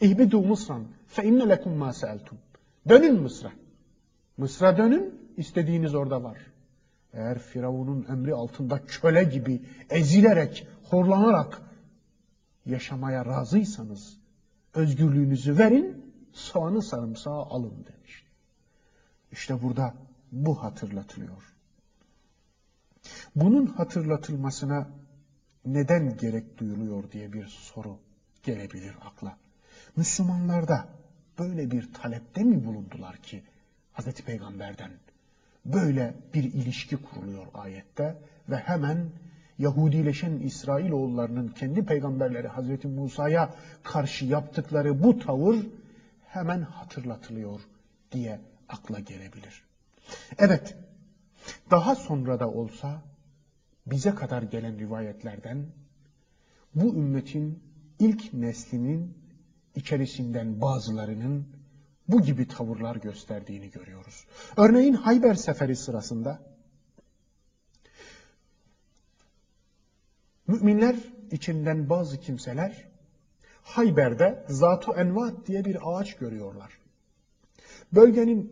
Speaker 1: İhbidu Mısran fe inne lekum ma seeltum. Dönün Mısır'a. Mısır'a dönün, istediğiniz orada var. Eğer Firavun'un emri altında köle gibi ezilerek, horlanarak yaşamaya razıysanız özgürlüğünüzü verin, soğanı sarımsağı alın demiş. İşte burada bu hatırlatılıyor. Bunun hatırlatılmasına neden gerek duyuluyor diye bir soru gelebilir akla. Müslümanlarda böyle bir talepte mi bulundular ki Hazreti Peygamber'den böyle bir ilişki kuruluyor ayette ve hemen Yahudileşen İsrailoğullarının kendi peygamberleri Hazreti Musa'ya karşı yaptıkları bu tavır hemen hatırlatılıyor diye akla gelebilir. Evet, daha sonra da olsa bize kadar gelen rivayetlerden bu ümmetin ilk neslinin içerisinden bazılarının bu gibi tavırlar gösterdiğini görüyoruz. Örneğin Hayber Seferi sırasında müminler içinden bazı kimseler Hayber'de Zatu Envat diye bir ağaç görüyorlar. Bölgenin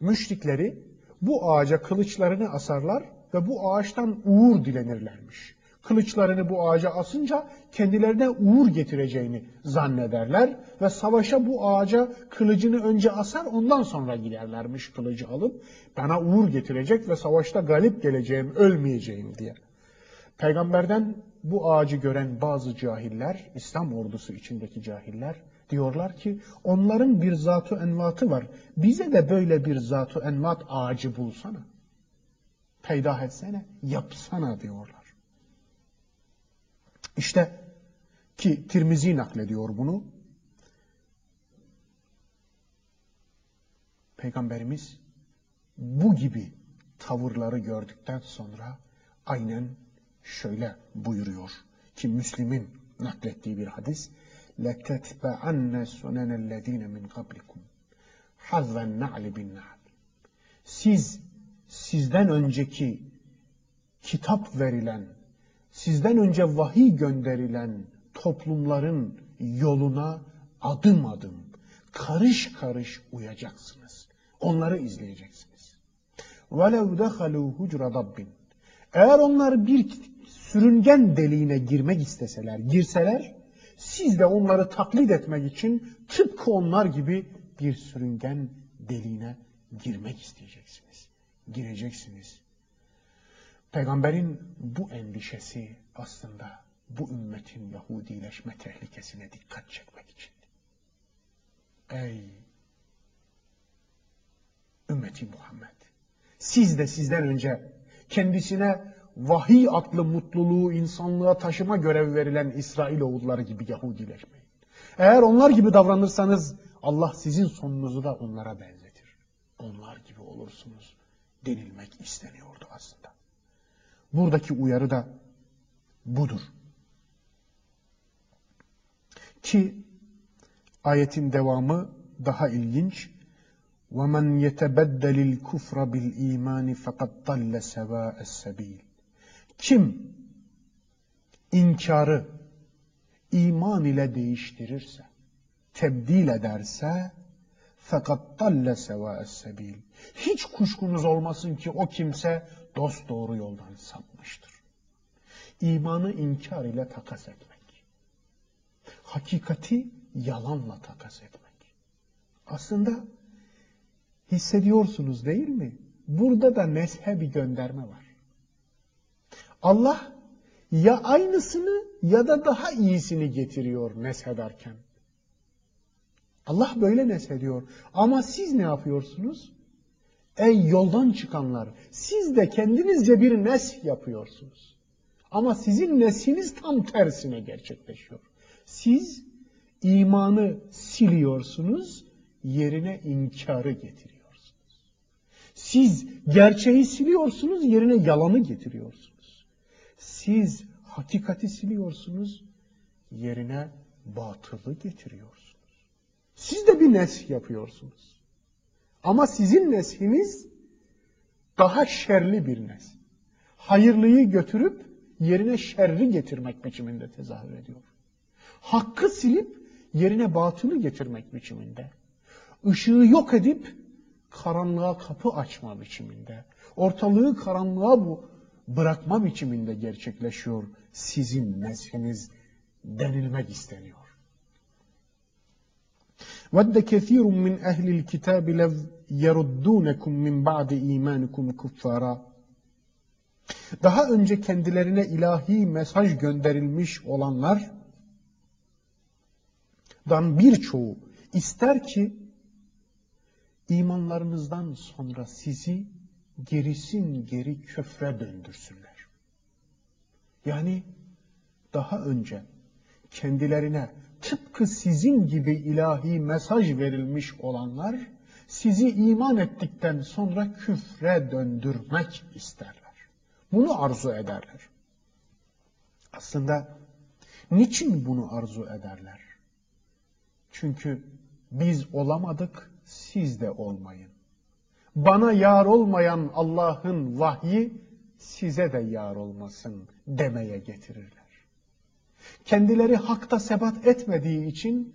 Speaker 1: müşrikleri bu ağaca kılıçlarını asarlar ve bu ağaçtan uğur dilenirlermiş. Kılıçlarını bu ağaca asınca kendilerine uğur getireceğini zannederler ve savaşa bu ağaca kılıcını önce asar ondan sonra giderlermiş kılıcı alıp bana uğur getirecek ve savaşta galip geleceğim, ölmeyeceğim diye. Peygamberden bu ağacı gören bazı cahiller, İslam ordusu içindeki cahiller diyorlar ki onların bir zatu envatı var. Bize de böyle bir zatu envat ağacı bulsana. Peydah etsene, yapsana diyorlar. İşte ki Tirmizi naklediyor bunu. Peygamberimiz bu gibi tavırları gördükten sonra aynen şöyle buyuruyor ki Müslim'in naklettiği bir hadis. لَتَتْبَعَنَّ سُنَنَ الَّذ۪ينَ مِنْ قَبْلِكُمْ حَذَّ النَّعْلِ بِالنَّعْلِ Siz sizden önceki kitap verilen, sizden önce vahiy gönderilen toplumların yoluna adım adım, karış karış uyacaksınız. Onları izleyeceksiniz. وَلَوْ دَخَلُوا هُجْرَ دَبِّنْ Eğer onlar bir sürüngen deliğine girmek isteseler, girseler, siz de onları taklit etmek için tıpkı onlar gibi bir sürüngen deliğine girmek isteyeceksiniz. Gireceksiniz. Peygamberin bu endişesi aslında bu ümmetin Yahudileşme tehlikesine dikkat çekmek için. Ey ümmeti Muhammed! Siz de sizden önce kendisine vahiy adlı mutluluğu insanlığa taşıma görev verilen İsrailoğulları gibi Yahudileşmeyin. Eğer onlar gibi davranırsanız Allah sizin sonunuzu da onlara benzetir. Onlar gibi olursunuz denilmek isteniyordu aslında. Buradaki uyarı da budur. Ki ayetin devamı daha ilginç. وَمَنْ يَتَبَدَّلِ الْكُفْرَ بِالْا۪يمَانِ فَقَدْ ضَلَّ سَوَاءَ السَّب۪يلِ kim inkarı iman ile değiştirirse, tebdil ederse fakat dalle seva sebil. Hiç kuşkunuz olmasın ki o kimse dost doğru yoldan sapmıştır. İmanı inkar ile takas etmek. Hakikati yalanla takas etmek. Aslında hissediyorsunuz değil mi? Burada da neshe bir gönderme var. Allah ya aynısını ya da daha iyisini getiriyor nesederken. Allah böyle neshediyor. Ama siz ne yapıyorsunuz? Ey yoldan çıkanlar, siz de kendinizce bir nes yapıyorsunuz. Ama sizin nesiniz tam tersine gerçekleşiyor. Siz imanı siliyorsunuz, yerine inkarı getiriyorsunuz. Siz gerçeği siliyorsunuz, yerine yalanı getiriyorsunuz. Siz hakikati siliyorsunuz, yerine batılı getiriyorsunuz. Siz de bir nesh yapıyorsunuz. Ama sizin neshiniz daha şerli bir nes. Hayırlıyı götürüp yerine şerri getirmek biçiminde tezahür ediyor. Hakkı silip yerine batılı getirmek biçiminde. Işığı yok edip karanlığa kapı açma biçiminde. Ortalığı karanlığa bu bırakma biçiminde gerçekleşiyor sizin neshiniz denilmek isteniyor. وَدَّ كَثِيرٌ مِّنْ أَهْلِ الْكِتَابِ لَوْ يَرُدُّونَكُمْ مِنْ بَعْدِ اِيمَانِكُمْ كُفَّارًا Daha önce kendilerine ilahi mesaj gönderilmiş olanlar dan birçoğu ister ki imanlarınızdan sonra sizi gerisin geri köfre döndürsünler. Yani daha önce kendilerine tıpkı sizin gibi ilahi mesaj verilmiş olanlar sizi iman ettikten sonra küfre döndürmek isterler. Bunu arzu ederler. Aslında niçin bunu arzu ederler? Çünkü biz olamadık, siz de olmayın. Bana yar olmayan Allah'ın vahyi size de yar olmasın demeye getirirler kendileri hakta sebat etmediği için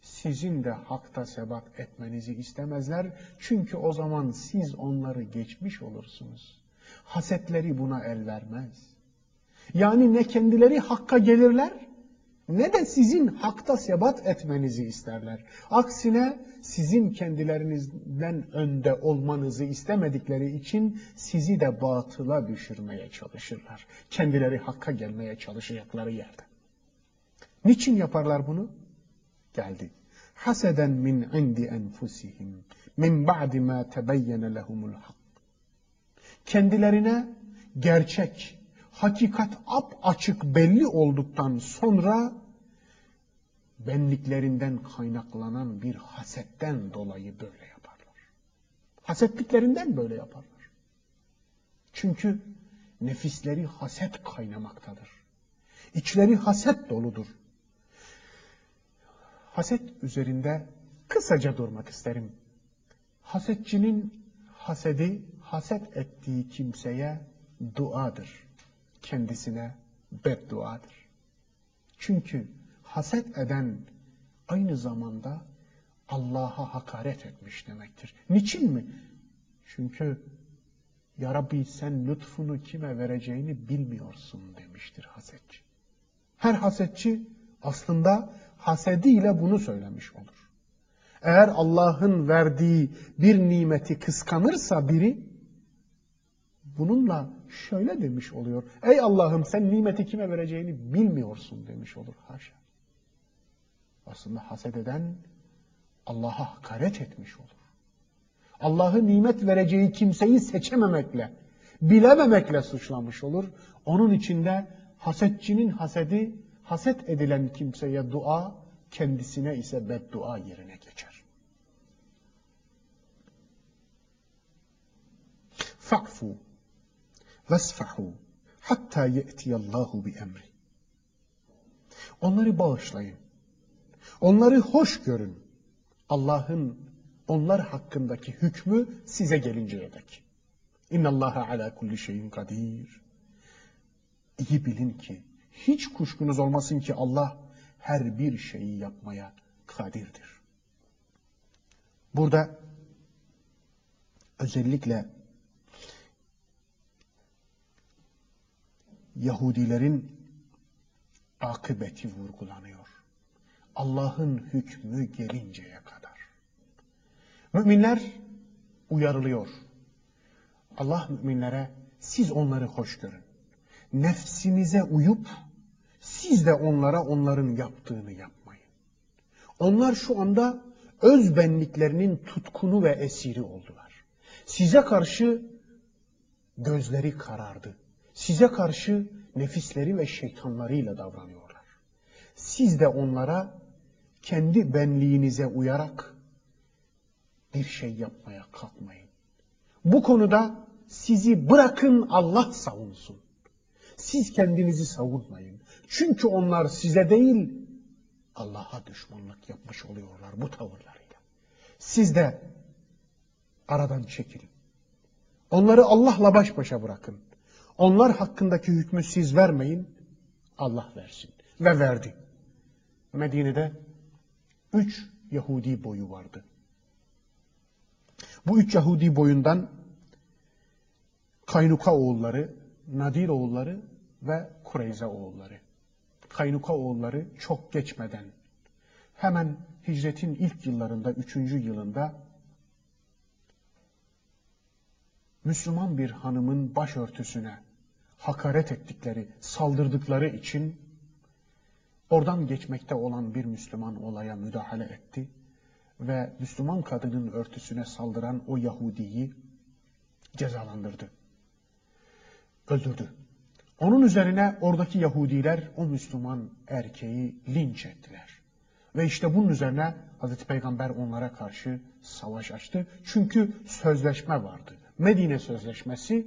Speaker 1: sizin de hakta sebat etmenizi istemezler. Çünkü o zaman siz onları geçmiş olursunuz. Hasetleri buna el vermez. Yani ne kendileri hakka gelirler ne de sizin hakta sebat etmenizi isterler. Aksine sizin kendilerinizden önde olmanızı istemedikleri için sizi de batıla düşürmeye çalışırlar. Kendileri hakka gelmeye çalışacakları yerde. Niçin yaparlar bunu? Geldi. Haseden min indi enfusihim min ba'di ma tebeyyene lehumul hak. Kendilerine gerçek, hakikat ap açık belli olduktan sonra benliklerinden kaynaklanan bir hasetten dolayı böyle yaparlar. Hasetliklerinden böyle yaparlar. Çünkü nefisleri haset kaynamaktadır. İçleri haset doludur. Haset üzerinde kısaca durmak isterim. Hasetçinin hasedi, haset ettiği kimseye duadır. Kendisine bedduadır. Çünkü haset eden aynı zamanda Allah'a hakaret etmiş demektir. Niçin mi? Çünkü Ya Rabbi sen lütfunu kime vereceğini bilmiyorsun demiştir hasetçi. Her hasetçi aslında hasediyle bunu söylemiş olur. Eğer Allah'ın verdiği bir nimeti kıskanırsa biri bununla şöyle demiş oluyor. Ey Allah'ım sen nimeti kime vereceğini bilmiyorsun demiş olur. Haşa. Aslında haset eden Allah'a hakaret etmiş olur. Allah'ı nimet vereceği kimseyi seçememekle, bilememekle suçlamış olur. Onun içinde hasetçinin hasedi, haset edilen kimseye dua, kendisine ise beddua yerine geçer. Fakfu vesfahu hatta ye'tiyallahu bi emri. Onları bağışlayın. Onları hoş görün. Allah'ın onlar hakkındaki hükmü size gelinceye dek. İnnallaha ala kulli şeyin kadir. İyi bilin ki hiç kuşkunuz olmasın ki Allah her bir şeyi yapmaya kadirdir. Burada özellikle Yahudilerin akıbeti vurgulanıyor. Allah'ın hükmü gelinceye kadar. Müminler uyarılıyor. Allah müminlere siz onları hoş görün. Nefsinize uyup siz de onlara onların yaptığını yapmayın. Onlar şu anda öz benliklerinin tutkunu ve esiri oldular. Size karşı gözleri karardı. Size karşı nefisleri ve şeytanlarıyla davranıyorlar. Siz de onlara kendi benliğinize uyarak bir şey yapmaya kalkmayın. Bu konuda sizi bırakın Allah savunsun. Siz kendinizi savunmayın. Çünkü onlar size değil Allah'a düşmanlık yapmış oluyorlar bu tavırlarıyla. Siz de aradan çekilin. Onları Allah'la baş başa bırakın. Onlar hakkındaki hükmü siz vermeyin, Allah versin. Ve verdi. Medine'de üç Yahudi boyu vardı. Bu üç Yahudi boyundan Kaynuka oğulları, Nadir oğulları ve Kureyze oğulları. Kaynuka oğulları çok geçmeden hemen hicretin ilk yıllarında, üçüncü yılında Müslüman bir hanımın başörtüsüne hakaret ettikleri, saldırdıkları için oradan geçmekte olan bir Müslüman olaya müdahale etti ve Müslüman kadının örtüsüne saldıran o Yahudiyi cezalandırdı. Öldürdü. Onun üzerine oradaki Yahudiler o Müslüman erkeği linç ettiler. Ve işte bunun üzerine Hazreti Peygamber onlara karşı savaş açtı. Çünkü sözleşme vardı. Medine Sözleşmesi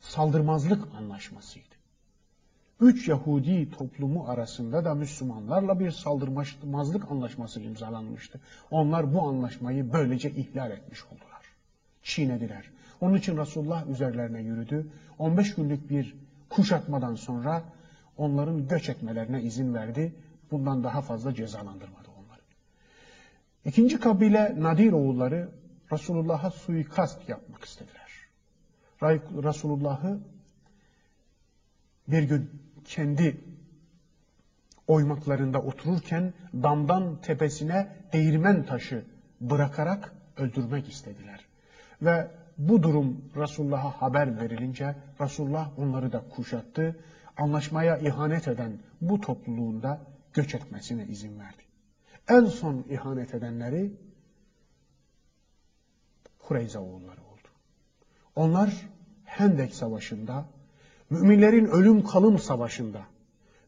Speaker 1: saldırmazlık anlaşmasıydı. Üç Yahudi toplumu arasında da Müslümanlarla bir saldırmazlık anlaşması imzalanmıştı. Onlar bu anlaşmayı böylece ihlal etmiş oldular. Çiğnediler. Onun için Resulullah üzerlerine yürüdü. 15 günlük bir kuşatmadan sonra onların göç etmelerine izin verdi. Bundan daha fazla cezalandırmadı onları. İkinci kabile Nadir oğulları Resulullah'a suikast yapmak istediler. Resulullah'ı bir gün kendi oymaklarında otururken damdan tepesine değirmen taşı bırakarak öldürmek istediler. Ve bu durum Resulullah'a haber verilince Resulullah onları da kuşattı. Anlaşmaya ihanet eden bu topluluğunda göç etmesine izin verdi. En son ihanet edenleri Kureyza oğulları. Onlar Hendek Savaşı'nda, müminlerin ölüm kalım savaşında,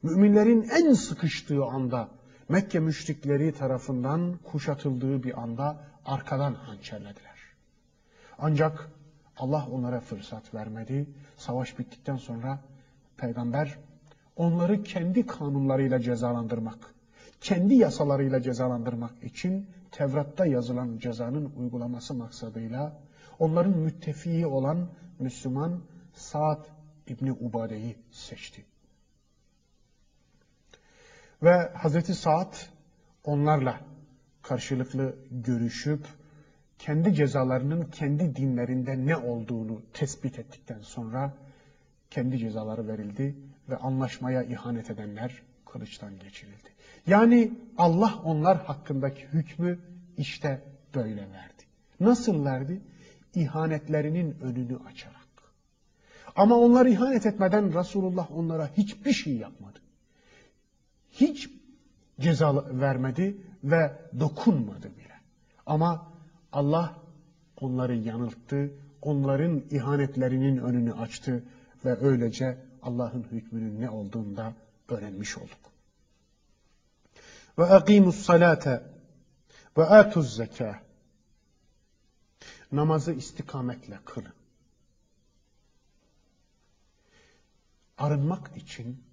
Speaker 1: müminlerin en sıkıştığı anda, Mekke müşrikleri tarafından kuşatıldığı bir anda arkadan hançerlediler. Ancak Allah onlara fırsat vermedi. Savaş bittikten sonra peygamber onları kendi kanunlarıyla cezalandırmak, kendi yasalarıyla cezalandırmak için Tevrat'ta yazılan cezanın uygulaması maksadıyla onların müttefiği olan Müslüman Sa'd İbni Ubade'yi seçti. Ve Hazreti Sa'd onlarla karşılıklı görüşüp kendi cezalarının kendi dinlerinde ne olduğunu tespit ettikten sonra kendi cezaları verildi ve anlaşmaya ihanet edenler kılıçtan geçirildi. Yani Allah onlar hakkındaki hükmü işte böyle verdi. Nasıl verdi? İhanetlerinin önünü açarak. Ama onlar ihanet etmeden Resulullah onlara hiçbir şey yapmadı. Hiç ceza vermedi ve dokunmadı bile. Ama Allah onları yanılttı, onların ihanetlerinin önünü açtı ve öylece Allah'ın hükmünün ne olduğunu da öğrenmiş olduk. Ve akimus salate ve atuz zeka. Namazı istikametle kılın. arınmak için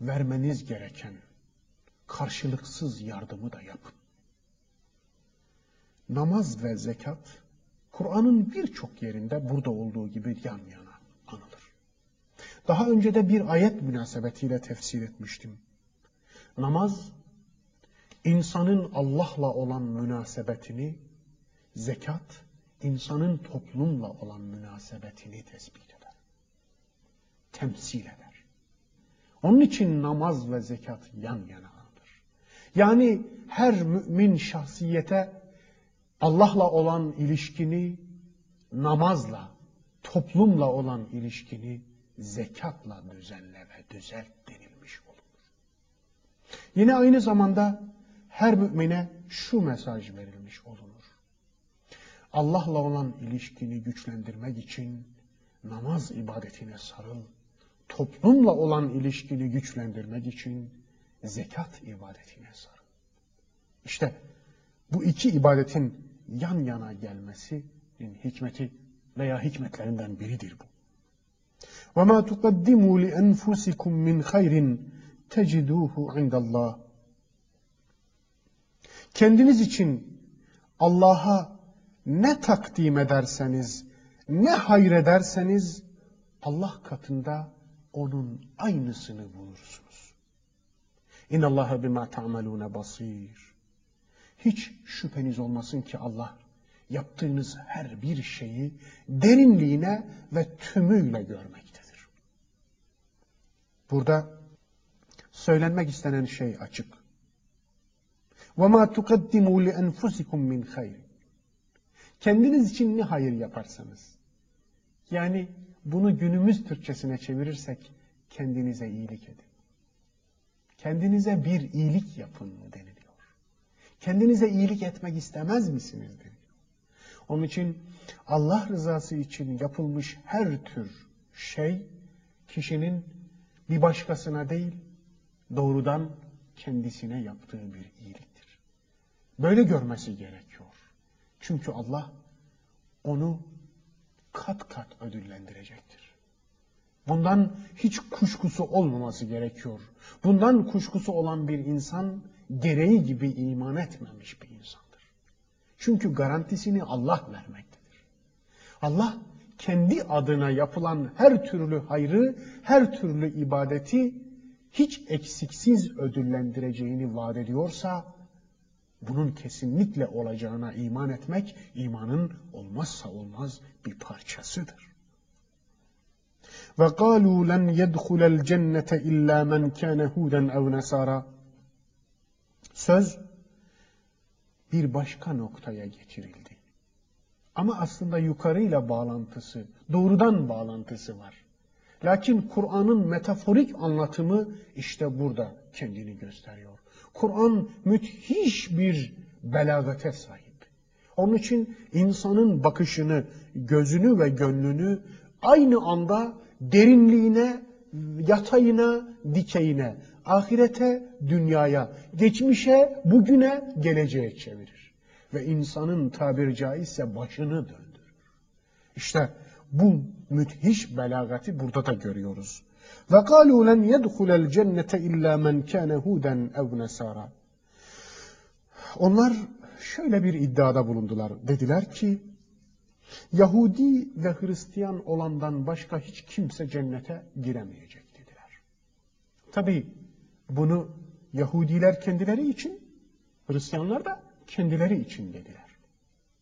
Speaker 1: vermeniz gereken karşılıksız yardımı da yapın. Namaz ve zekat Kur'an'ın birçok yerinde burada olduğu gibi yan yana anılır. Daha önce de bir ayet münasebetiyle tefsir etmiştim. Namaz insanın Allah'la olan münasebetini, zekat insanın toplumla olan münasebetini tespit eder. Temsil eder. Onun için namaz ve zekat yan yanadır. Yani her mümin şahsiyete Allah'la olan ilişkini namazla, toplumla olan ilişkini zekatla düzenle ve düzelt denilmiş olur. Yine aynı zamanda her mümine şu mesaj verilmiş olunur. Allah'la olan ilişkini güçlendirmek için namaz ibadetine sarıl, toplumla olan ilişkini güçlendirmek için zekat ibadetine sarıl. İşte bu iki ibadetin yan yana gelmesinin hikmeti veya hikmetlerinden biridir bu. وَمَا تُقَدِّمُوا لِأَنْفُسِكُمْ مِنْ خَيْرٍ تَجِدُوهُ عِنْدَ اللّٰهِ Kendiniz için Allah'a ne takdim ederseniz, ne hayrederseniz Allah katında onun aynısını bulursunuz. İnna Allah bima ta'malun basir. Hiç şüpheniz olmasın ki Allah yaptığınız her bir şeyi derinliğine ve tümüyle görmektedir. Burada söylenmek istenen şey açık. وَمَا تُقَدِّمُوا لِأَنْفُسِكُمْ مِنْ خَيْرٍ Kendiniz için ne hayır yaparsanız, yani bunu günümüz Türkçesine çevirirsek, kendinize iyilik edin. Kendinize bir iyilik yapın deniliyor. Kendinize iyilik etmek istemez misiniz deniliyor. Onun için Allah rızası için yapılmış her tür şey, kişinin bir başkasına değil, doğrudan kendisine yaptığı bir iyiliktir. Böyle görmesi gerekiyor. Çünkü Allah onu kat kat ödüllendirecektir. Bundan hiç kuşkusu olmaması gerekiyor. Bundan kuşkusu olan bir insan gereği gibi iman etmemiş bir insandır. Çünkü garantisini Allah vermektedir. Allah kendi adına yapılan her türlü hayrı, her türlü ibadeti hiç eksiksiz ödüllendireceğini vaat ediyorsa, bunun kesinlikle olacağına iman etmek, imanın olmazsa olmaz bir parçasıdır. Ve قالوا لن يدخل الجنة إلا من كان هودا أو نصارى Söz bir başka noktaya getirildi. Ama aslında yukarıyla bağlantısı, doğrudan bağlantısı var. Lakin Kur'an'ın metaforik anlatımı işte burada kendini gösteriyor. Kur'an müthiş bir belagate sahip. Onun için insanın bakışını, gözünü ve gönlünü aynı anda derinliğine, yatayına, dikeyine, ahirete, dünyaya, geçmişe, bugüne, geleceğe çevirir. Ve insanın tabiri caizse başını döndürür. İşte bu müthiş belagati burada da görüyoruz. Ve قَالُوا لَنْ يَدْخُلَ الْجَنَّةَ اِلَّا مَنْ كَانَ هُودًا اَوْ نَسَارًا Onlar şöyle bir iddiada bulundular. Dediler ki, Yahudi ve Hristiyan olandan başka hiç kimse cennete giremeyecek dediler. Tabi bunu Yahudiler kendileri için, Hristiyanlar da kendileri için dediler.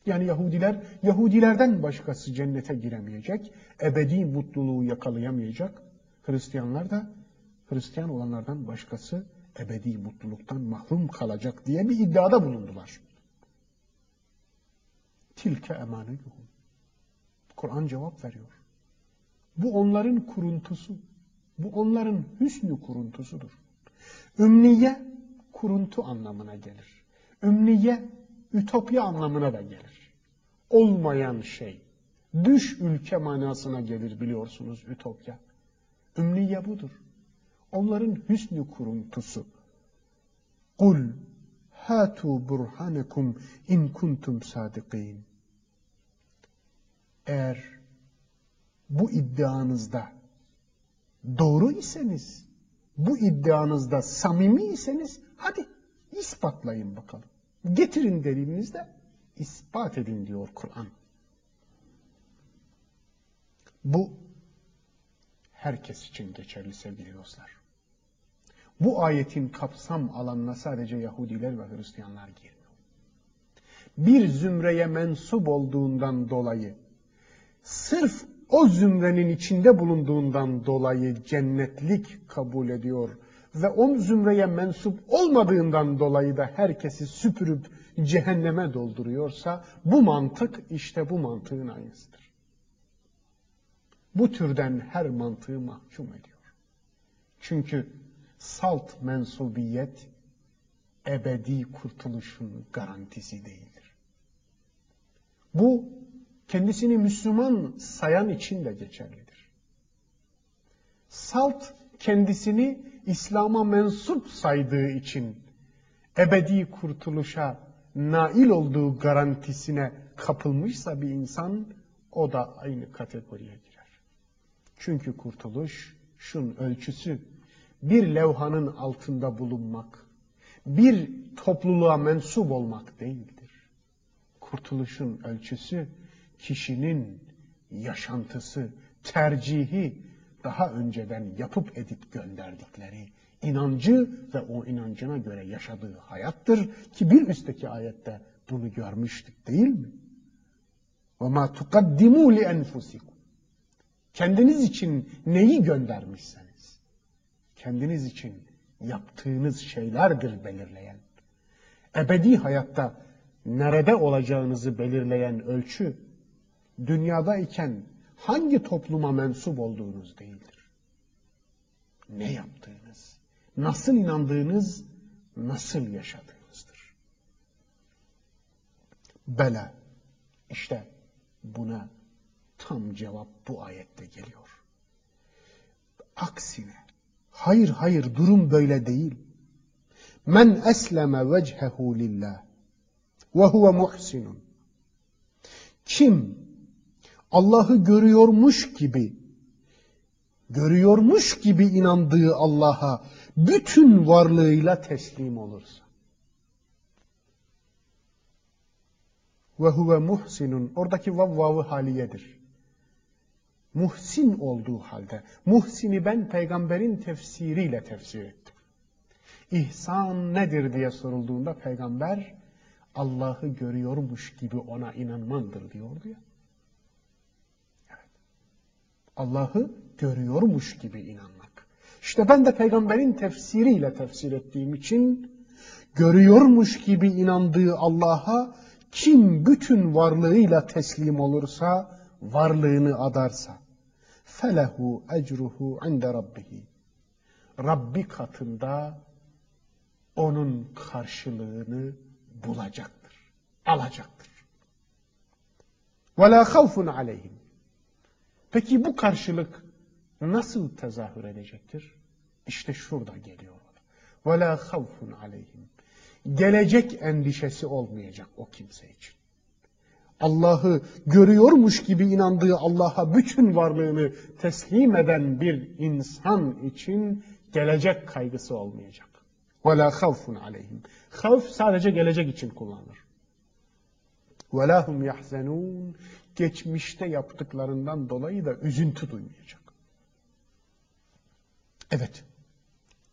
Speaker 1: Yani Yahudiler, Yahudilerden başkası cennete giremeyecek, ebedi mutluluğu yakalayamayacak. Hristiyanlar da Hristiyan olanlardan başkası ebedi mutluluktan mahrum kalacak diye bir iddiada bulundular. Tilke emaneyuhum. Kur'an cevap veriyor. Bu onların kuruntusu. Bu onların hüsnü kuruntusudur. Ümniye kuruntu anlamına gelir. Ümniye ütopya anlamına da gelir. Olmayan şey. Düş ülke manasına gelir biliyorsunuz ütopya. Ümniye budur. Onların hüsnü kuruntusu. Kul hatu burhanekum in kuntum sadikin. Eğer bu iddianızda doğru iseniz, bu iddianızda samimi iseniz hadi ispatlayın bakalım. Getirin delilinizi ispat edin diyor Kur'an. Bu herkes için geçerli sevgili dostlar. Bu ayetin kapsam alanına sadece Yahudiler ve Hristiyanlar girmiyor. Bir zümreye mensup olduğundan dolayı, sırf o zümrenin içinde bulunduğundan dolayı cennetlik kabul ediyor ve o zümreye mensup olmadığından dolayı da herkesi süpürüp cehenneme dolduruyorsa bu mantık işte bu mantığın aynısıdır. Bu türden her mantığı mahkum ediyor. Çünkü salt mensubiyet ebedi kurtuluşun garantisi değildir. Bu kendisini Müslüman sayan için de geçerlidir. Salt kendisini İslam'a mensup saydığı için ebedi kurtuluşa nail olduğu garantisine kapılmışsa bir insan o da aynı kategoriye. Çünkü kurtuluş şun ölçüsü bir levhanın altında bulunmak, bir topluluğa mensup olmak değildir. Kurtuluşun ölçüsü kişinin yaşantısı, tercihi daha önceden yapıp edip gönderdikleri inancı ve o inancına göre yaşadığı hayattır ki bir üstteki ayette bunu görmüştük değil mi? وَمَا تُقَدِّمُوا لِأَنْفُسِكُمْ Kendiniz için neyi göndermişseniz, kendiniz için yaptığınız şeylerdir belirleyen. Ebedi hayatta nerede olacağınızı belirleyen ölçü, dünyadayken hangi topluma mensup olduğunuz değildir. Ne yaptığınız, nasıl inandığınız, nasıl yaşadığınızdır. Bela, işte buna tam cevap bu ayette geliyor. Aksine, hayır hayır durum böyle değil. Men esleme vechehu lillah ve huve muhsinun. Kim Allah'ı görüyormuş gibi, görüyormuş gibi inandığı Allah'a bütün varlığıyla teslim olursa. Ve huve muhsinun. Oradaki vav vavı haliyedir. Muhsin olduğu halde. Muhsini ben peygamberin tefsiriyle tefsir ettim. İhsan nedir diye sorulduğunda peygamber Allah'ı görüyormuş gibi ona inanmandır diyordu ya. Allah'ı görüyormuş gibi inanmak. İşte ben de peygamberin tefsiriyle tefsir ettiğim için görüyormuş gibi inandığı Allah'a kim bütün varlığıyla teslim olursa, varlığını adarsa, felehu ecruhu inde rabbihi. Rabbi katında onun karşılığını bulacaktır, alacaktır. Ve la havfun aleyhim. Peki bu karşılık nasıl tezahür edecektir? İşte şurada geliyor. Ve la havfun aleyhim. Gelecek endişesi olmayacak o kimse için. Allah'ı görüyormuş gibi inandığı Allah'a bütün varlığını teslim eden bir insan için gelecek kaygısı olmayacak. وَلَا خَوْفٌ عَلَيْهِمْ Havf sadece gelecek için kullanılır. وَلَا هُمْ يَحْزَنُونَ geçmişte yaptıklarından dolayı da üzüntü duymayacak. Evet,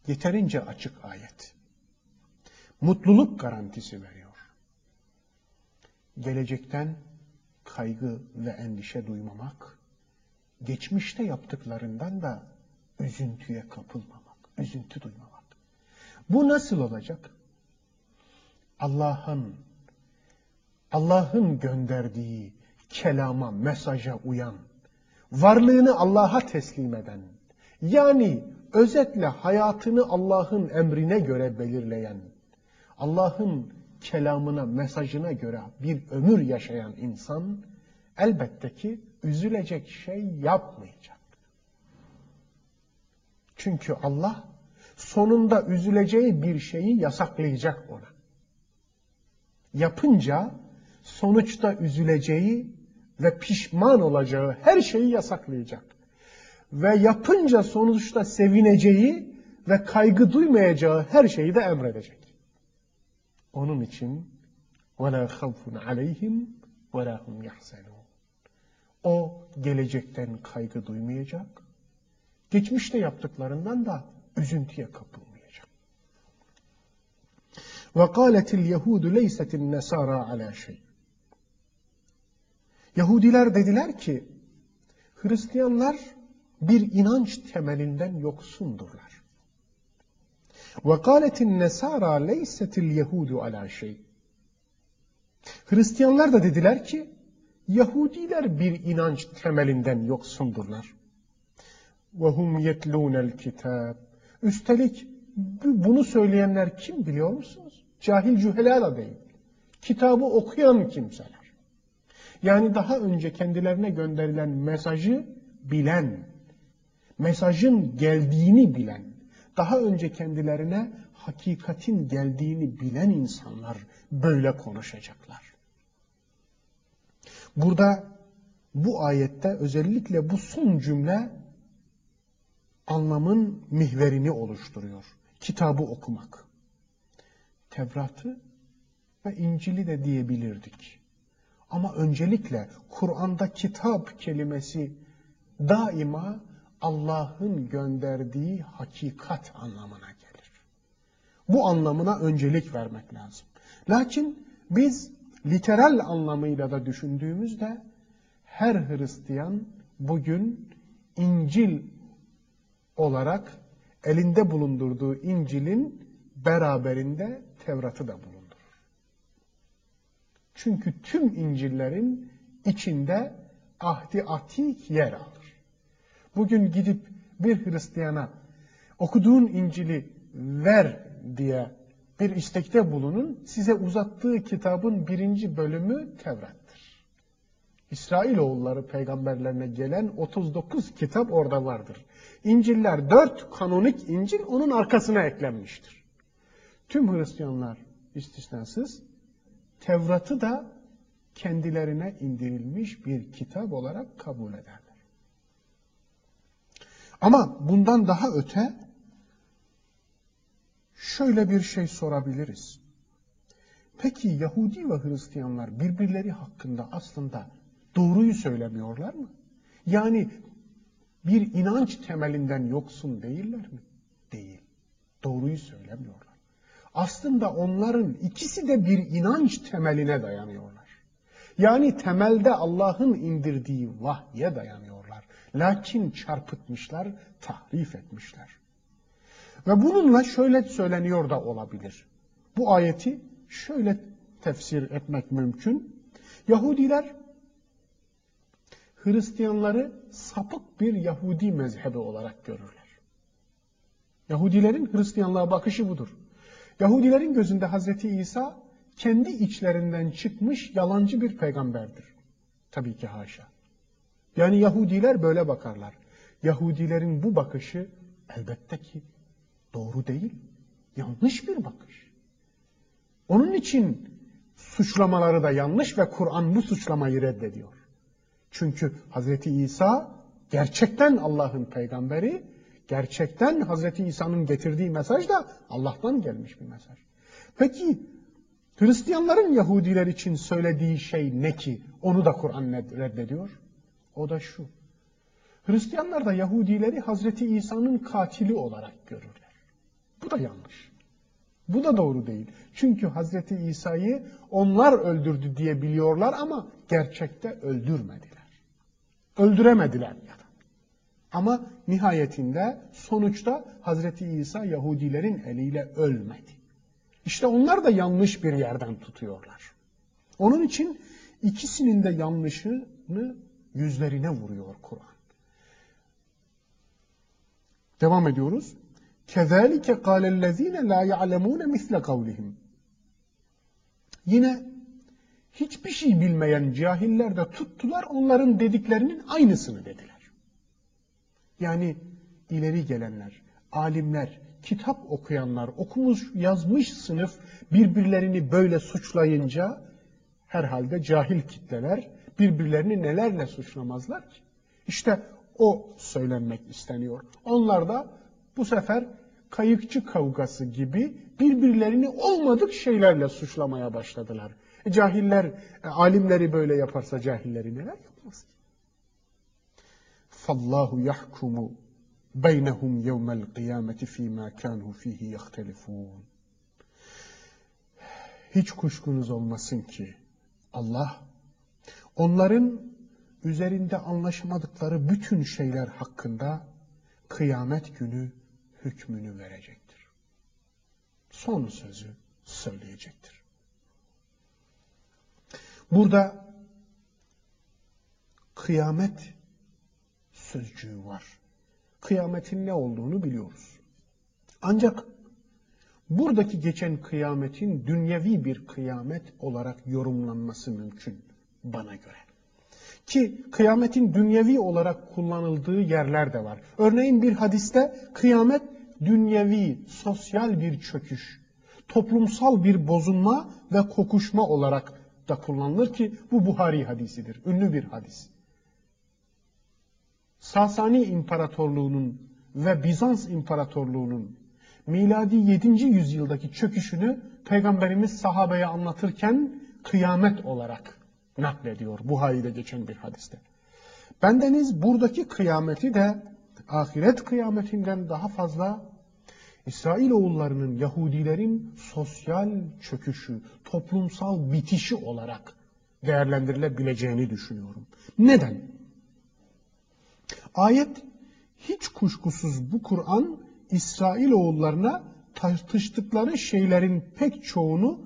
Speaker 1: yeterince açık ayet. Mutluluk garantisi veriyor. Gelecekten kaygı ve endişe duymamak, geçmişte yaptıklarından da üzüntüye kapılmamak, üzüntü duymamak. Bu nasıl olacak? Allah'ın Allah'ın gönderdiği kelama, mesaja uyan, varlığını Allah'a teslim eden, yani özetle hayatını Allah'ın emrine göre belirleyen, Allah'ın kelamına, mesajına göre bir ömür yaşayan insan elbette ki üzülecek şey yapmayacak. Çünkü Allah sonunda üzüleceği bir şeyi yasaklayacak ona. Yapınca sonuçta üzüleceği ve pişman olacağı her şeyi yasaklayacak.
Speaker 2: ve yapınca sonuçta sevineceği ve kaygı duymayacağı her şeyi de emredecek. Onun için وَلَا خَوْفٌ عَلَيْهِمْ وَلَا هُمْ يَحْزَنُونَ O gelecekten kaygı duymayacak, geçmişte yaptıklarından da üzüntüye kapılmayacak. وَقَالَتِ الْيَهُودُ لَيْسَتِ النَّسَارَى عَلَى شَيْءٍ Yahudiler dediler ki, Hristiyanlar bir inanç temelinden yoksundurlar. وَقَالَتِ النَّسَارَى لَيْسَتِ الْيَهُودُ عَلَى شَيْءٍ Hristiyanlar da dediler ki, Yahudiler bir inanç temelinden yoksundurlar. وَهُمْ يَتْلُونَ الْكِتَابِ Üstelik bunu söyleyenler kim biliyor musunuz? Cahil cühela da değil. Kitabı okuyan kimseler. Yani daha önce kendilerine gönderilen mesajı bilen, mesajın geldiğini bilen, daha önce kendilerine hakikatin geldiğini bilen insanlar böyle konuşacaklar. Burada bu ayette özellikle bu son cümle anlamın mihverini oluşturuyor. Kitabı okumak. Tevrat'ı ve İncil'i de diyebilirdik. Ama öncelikle Kur'an'da kitap kelimesi daima Allah'ın gönderdiği hakikat anlamına gelir. Bu anlamına öncelik vermek lazım. Lakin biz literal anlamıyla da düşündüğümüzde her Hristiyan bugün İncil olarak elinde bulundurduğu İncil'in beraberinde Tevrat'ı da bulundurur. Çünkü tüm İncil'lerin içinde ahdi atik yer alır. Bugün gidip bir Hristiyana okuduğun İncil'i ver diye bir istekte bulunun, size uzattığı kitabın birinci bölümü Tevrat'tır. İsrailoğulları peygamberlerine gelen 39 kitap orada vardır. İnciller 4 kanonik İncil onun arkasına eklenmiştir. Tüm Hristiyanlar istisnasız Tevrat'ı da kendilerine indirilmiş bir kitap olarak kabul ederler. Ama bundan daha öte şöyle bir şey sorabiliriz. Peki Yahudi ve Hristiyanlar birbirleri hakkında aslında doğruyu söylemiyorlar mı? Yani bir inanç temelinden yoksun değiller mi? Değil. Doğruyu söylemiyorlar. Aslında onların ikisi de bir inanç temeline dayanıyorlar. Yani temelde Allah'ın indirdiği vahye dayanıyorlar. Lakin çarpıtmışlar, tahrif etmişler. Ve bununla şöyle söyleniyor da olabilir. Bu ayeti şöyle tefsir etmek mümkün. Yahudiler Hristiyanları sapık bir Yahudi mezhebi olarak görürler. Yahudilerin Hristiyanlığa bakışı budur. Yahudilerin gözünde Hazreti İsa kendi içlerinden çıkmış yalancı bir peygamberdir. Tabii ki haşa. Yani Yahudiler böyle bakarlar. Yahudilerin bu bakışı elbette ki doğru değil. Yanlış bir bakış. Onun için suçlamaları da yanlış ve Kur'an bu suçlamayı reddediyor. Çünkü Hazreti İsa gerçekten Allah'ın peygamberi, gerçekten Hazreti İsa'nın getirdiği mesaj da Allah'tan gelmiş bir mesaj. Peki Hristiyanların Yahudiler için söylediği şey ne ki? Onu da Kur'an reddediyor. O da şu. Hristiyanlar da Yahudileri Hazreti İsa'nın katili olarak görürler. Bu da yanlış. Bu da doğru değil. Çünkü Hazreti İsa'yı onlar öldürdü diye biliyorlar ama gerçekte öldürmediler. Öldüremediler ya da. Ama nihayetinde sonuçta Hazreti İsa Yahudilerin eliyle ölmedi. İşte onlar da yanlış bir yerden tutuyorlar. Onun için ikisinin de yanlışını yüzlerine vuruyor Kur'an. Devam ediyoruz. كَذَٰلِكَ قَالَ الَّذ۪ينَ لَا يَعْلَمُونَ مِثْلَ قَوْلِهِمْ Yine hiçbir şey bilmeyen cahiller de tuttular onların dediklerinin aynısını dediler. Yani ileri gelenler, alimler, kitap okuyanlar, okumuş, yazmış sınıf birbirlerini böyle suçlayınca herhalde cahil kitleler birbirlerini nelerle suçlamazlar ki? İşte o söylenmek isteniyor. Onlar da bu sefer kayıkçı kavgası gibi birbirlerini olmadık şeylerle suçlamaya başladılar. E, cahiller, e, alimleri böyle yaparsa cahilleri neler yapmaz ki? فَاللّٰهُ يَحْكُمُ بَيْنَهُمْ يَوْمَ الْقِيَامَةِ ف۪ي مَا كَانُوا ف۪يهِ يَخْتَلِفُونَ Hiç kuşkunuz olmasın ki Allah onların üzerinde anlaşmadıkları bütün şeyler hakkında kıyamet günü hükmünü verecektir. Son sözü söyleyecektir. Burada kıyamet sözcüğü var. Kıyametin ne olduğunu biliyoruz. Ancak buradaki geçen kıyametin dünyevi bir kıyamet olarak yorumlanması mümkün bana göre. Ki kıyametin dünyevi olarak kullanıldığı yerler de var. Örneğin bir hadiste kıyamet dünyevi, sosyal bir çöküş, toplumsal bir bozulma ve kokuşma olarak da kullanılır ki bu Buhari hadisidir. Ünlü bir hadis. Sasani İmparatorluğu'nun ve Bizans İmparatorluğu'nun miladi 7. yüzyıldaki çöküşünü Peygamberimiz sahabeye anlatırken kıyamet olarak naklediyor Buhari'de geçen bir hadiste. Bendeniz buradaki kıyameti de ahiret kıyametinden daha fazla İsrail oğullarının, Yahudilerin sosyal çöküşü, toplumsal bitişi olarak değerlendirilebileceğini düşünüyorum. Neden? Ayet hiç kuşkusuz bu Kur'an İsrail oğullarına tartıştıkları şeylerin pek çoğunu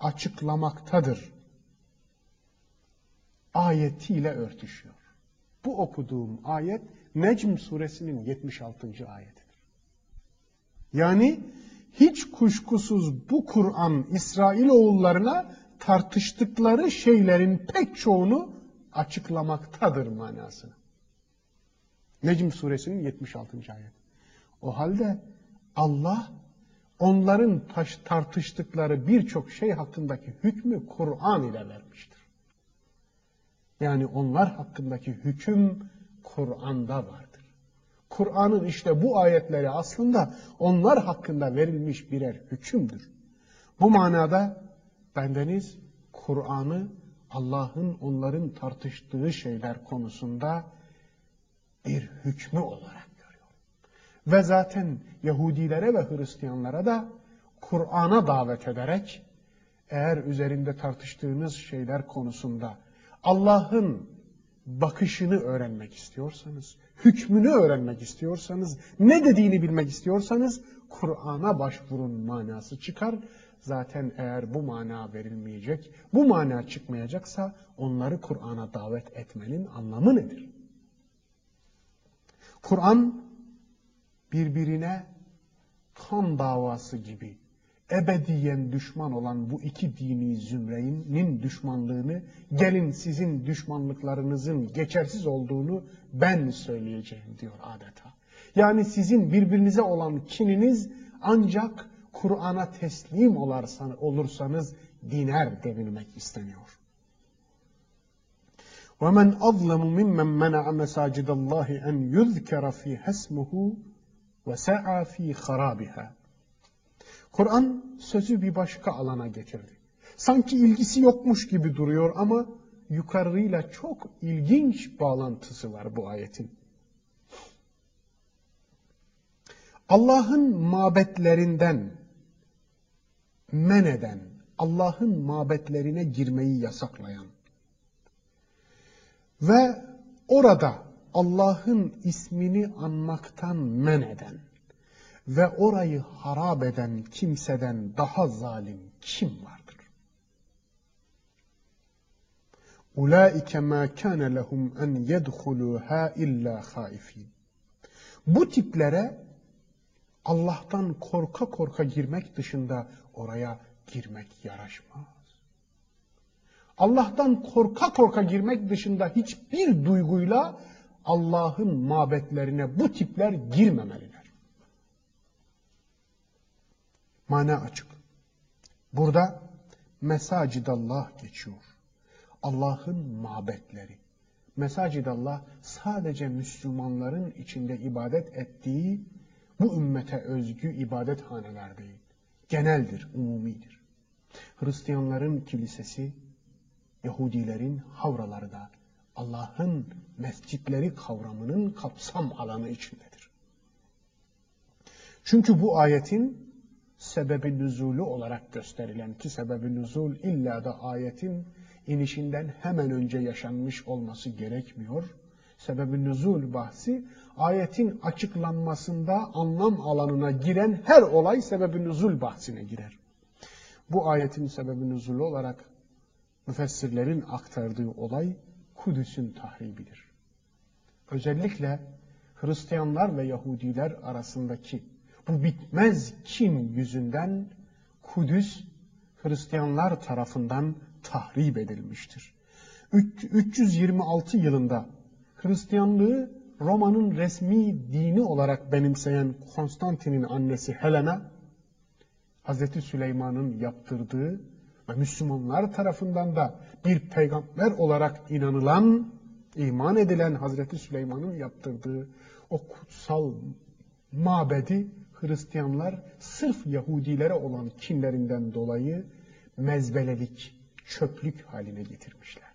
Speaker 2: açıklamaktadır. Ayetiyle örtüşüyor. Bu okuduğum ayet Necm suresinin 76. ayetidir. Yani hiç kuşkusuz bu Kur'an İsrail oğullarına tartıştıkları şeylerin pek çoğunu açıklamaktadır manasını. Necm suresinin 76. ayet. O halde Allah onların tartıştıkları birçok şey hakkındaki hükmü Kur'an ile vermiştir. Yani onlar hakkındaki hüküm Kur'an'da vardır. Kur'an'ın işte bu ayetleri aslında onlar hakkında verilmiş birer hükümdür. Bu manada bendeniz Kur'an'ı Allah'ın onların tartıştığı şeyler konusunda bir hükmü olarak görüyor. Ve zaten Yahudilere ve Hristiyanlara da Kur'an'a davet ederek eğer üzerinde tartıştığınız şeyler konusunda Allah'ın bakışını öğrenmek istiyorsanız, hükmünü öğrenmek istiyorsanız, ne dediğini bilmek istiyorsanız Kur'an'a başvurun manası çıkar. Zaten eğer bu mana verilmeyecek, bu mana çıkmayacaksa onları Kur'an'a davet etmenin anlamı nedir? Kur'an birbirine kan davası gibi ebediyen düşman olan bu iki dini zümrenin düşmanlığını gelin sizin düşmanlıklarınızın geçersiz olduğunu ben söyleyeceğim diyor adeta. Yani sizin birbirinize olan kininiz ancak Kur'an'a teslim olursanız diner denilmek isteniyor. وَمَنْ أَظْلَمُ مِمَّنْ مَنَعَ مَسَاجِدَ اللّٰهِ اَنْ يُذْكَرَ ف۪ي حَسْمُهُ وَسَعَى ف۪ي خَرَابِهَا Kur'an sözü bir başka alana getirdi. Sanki ilgisi yokmuş gibi duruyor ama yukarıyla çok ilginç bağlantısı var bu ayetin. Allah'ın mabetlerinden men eden, Allah'ın mabetlerine girmeyi yasaklayan ve orada Allah'ın ismini anmaktan men eden ve orayı harap eden kimseden daha zalim kim vardır? Ulaike ma kana lehum en yedhuluha illa haifin. Bu tiplere Allah'tan korka korka girmek dışında oraya girmek yaraşmaz. Allah'tan korka korka girmek dışında hiçbir duyguyla Allah'ın mabetlerine bu tipler girmemeliler. Mana açık. Burada mesacidallah geçiyor. Allah'ın mabetleri. Mesacid-Allah sadece Müslümanların içinde ibadet ettiği bu ümmete özgü ibadet haneler değil. Geneldir, umumidir. Hristiyanların kilisesi, Yahudilerin havraları da Allah'ın mescitleri kavramının kapsam alanı içindedir. Çünkü bu ayetin sebebi nüzulü olarak gösterilen ki sebebi nüzul illa da ayetin inişinden hemen önce yaşanmış olması gerekmiyor. Sebebi nüzul bahsi ayetin açıklanmasında anlam alanına giren her olay sebebi nüzul bahsine girer. Bu ayetin sebebi nüzulü olarak müfessirlerin aktardığı olay Kudüs'ün tahribidir. Özellikle Hristiyanlar ve Yahudiler arasındaki bu bitmez kin yüzünden Kudüs Hristiyanlar tarafından tahrip edilmiştir. 326 yılında Hristiyanlığı Roma'nın resmi dini olarak benimseyen Konstantin'in annesi Helena, Hz. Süleyman'ın yaptırdığı ve Müslümanlar tarafından da bir peygamber olarak inanılan, iman edilen Hazreti Süleyman'ın yaptırdığı o kutsal mabedi Hristiyanlar sırf Yahudilere olan kinlerinden dolayı mezbelelik, çöplük haline getirmişlerdi.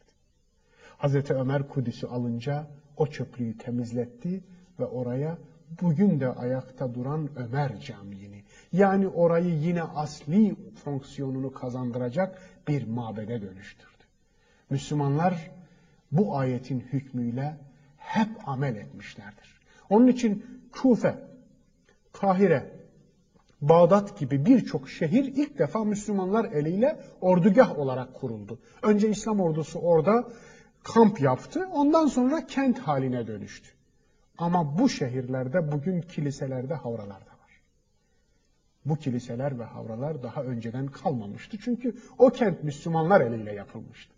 Speaker 2: Hazreti Ömer Kudüs'ü alınca o çöplüğü temizletti ve oraya bugün de ayakta duran Ömer Camii'ni yani orayı yine asli fonksiyonunu kazandıracak bir mabede dönüştürdü. Müslümanlar bu ayetin hükmüyle hep amel etmişlerdir. Onun için Kufe, Kahire, Bağdat gibi birçok şehir ilk defa Müslümanlar eliyle ordugah olarak kuruldu. Önce İslam ordusu orada kamp yaptı, ondan sonra kent haline dönüştü. Ama bu şehirlerde bugün kiliselerde havralar da var. Bu kiliseler ve havralar daha önceden kalmamıştı. Çünkü o kent Müslümanlar eliyle yapılmıştı.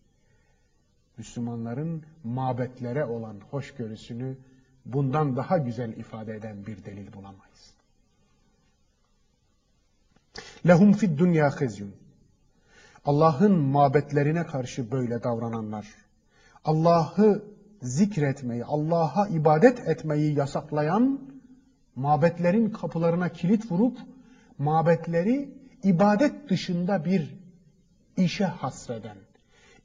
Speaker 2: Müslümanların mabetlere olan hoşgörüsünü bundan daha güzel ifade eden bir delil bulamayız. Lehum fid dünya hezyun. Allah'ın mabetlerine karşı böyle davrananlar, Allah'ı zikretmeyi, Allah'a ibadet etmeyi yasaklayan, mabetlerin kapılarına kilit vurup, mabetleri ibadet dışında bir işe hasreden,